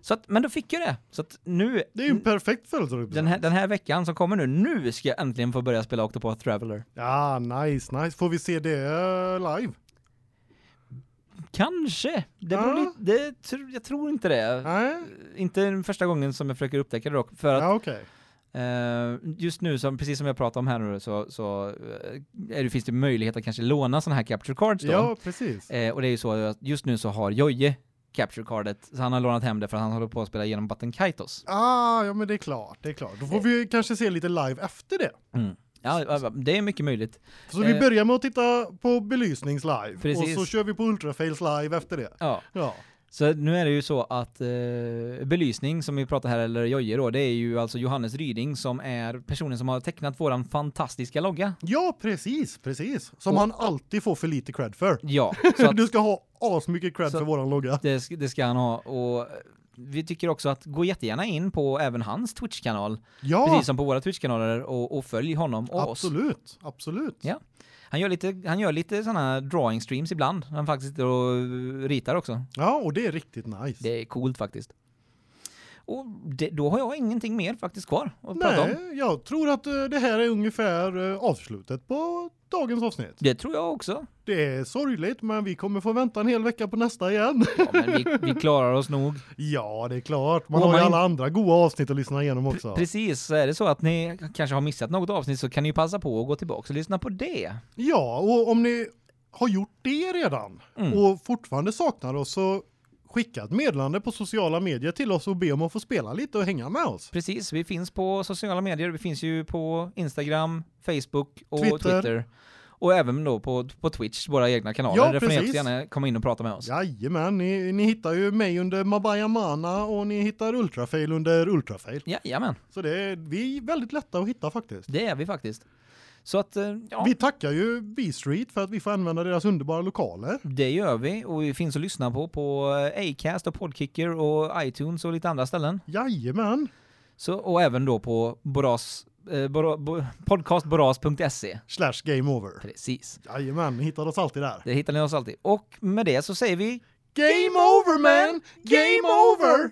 Så att, men då fick jag det. Så att nu, Det är ju en perfekt födelsedagspresent. den här, den här veckan som kommer nu, nu ska jag äntligen få börja spela Octopath Traveler. Ja, nice, nice. Får vi se det eh, live? Kanske. Det beror Ja. lite, det, tr- jag tror inte det. Nej. Inte första gången som jag försöker upptäcka det dock. För att Ja, okej. Eh, just nu, som, precis som jag pratade om här nu, så, så eh, det, finns det möjlighet att kanske låna sådana här capture cards då. Ja, precis. Eh, och det är ju så att just nu så har Jojje capture cardet, så han har lånat hem det för att han håller på att spela igenom Button Kaitos. Ah, ja men det är klart, det är klart. Då får vi kanske se lite live efter det. Ja, ja, det är mycket möjligt. Så vi börjar med att titta på belysnings live Precis. och så kör vi på ultrafails live efter det. Ja. Ja. Så nu är det ju så att eh, belysning som vi pratar här, eller Jojje då, det är ju alltså Johannes Ryding som är personen som har tecknat våran fantastiska logga. Ja, precis, precis. Som Och- han alltid får för lite cred för. Ja, så *laughs* att Du ska ha asmycket cred för våran logga. det, det ska han ha och eh, vi tycker också att gå jättegärna in på även hans Twitch-kanal, Ja, precis som på våra Twitch-kanaler och, och följ honom och oss. absolut, absolut. Ja. Han gör lite, han gör lite sådana drawing streams ibland. Han faktiskt sitter och ritar också. Ja, och det är riktigt nice. Det är coolt faktiskt. Och det, då har jag ingenting mer faktiskt kvar att prata om. Nej, jag tror att eh, det här är ungefär eh, avslutet på dagens avsnitt. Det tror jag också. Det är sorgligt, men vi kommer få vänta en hel vecka på nästa igen. Ja, men vi, vi *laughs* klarar oss nog. ja, det är klart. Man Och har ju man- alla andra goda avsnitt att lyssna igenom också. Precis, så är det så att ni kanske har missat något avsnitt så kan ni ju passa på att gå tillbaka och lyssna på det. Ja, och om ni har gjort det redan Mm. och fortfarande saknar oss så skicka ett meddelande på sociala medier till oss och be om att få spela lite och hänga med oss. Precis, vi finns på sociala medier. Vi finns ju på Instagram, Facebook och Twitter. Twitter. Och även då på, på Twitch, våra egna kanaler. Ja, Där får ni gärna komma in och prata med oss. Jajamän, ni, ni hittar ju mig under Mabaya Mana och ni hittar Ultrafail under Ultrafail. Jajamän, Så det är, vi är väldigt lätta att hitta faktiskt. det är vi faktiskt. Så att, eh, ja, Vi tackar ju B-Street för att vi får använda deras underbara lokaler. det gör vi. Och vi finns att lyssna på på eh, Acast och Podkicker och iTunes och lite andra ställen. Jajamän. Så, och även då på Boras, eh, Bora, bo, podcastboras.se. Slash game over. Precis. Jajamän, ni hittar oss alltid där. Det hittar ni oss alltid. Och med det så säger vi Game over man! Game over!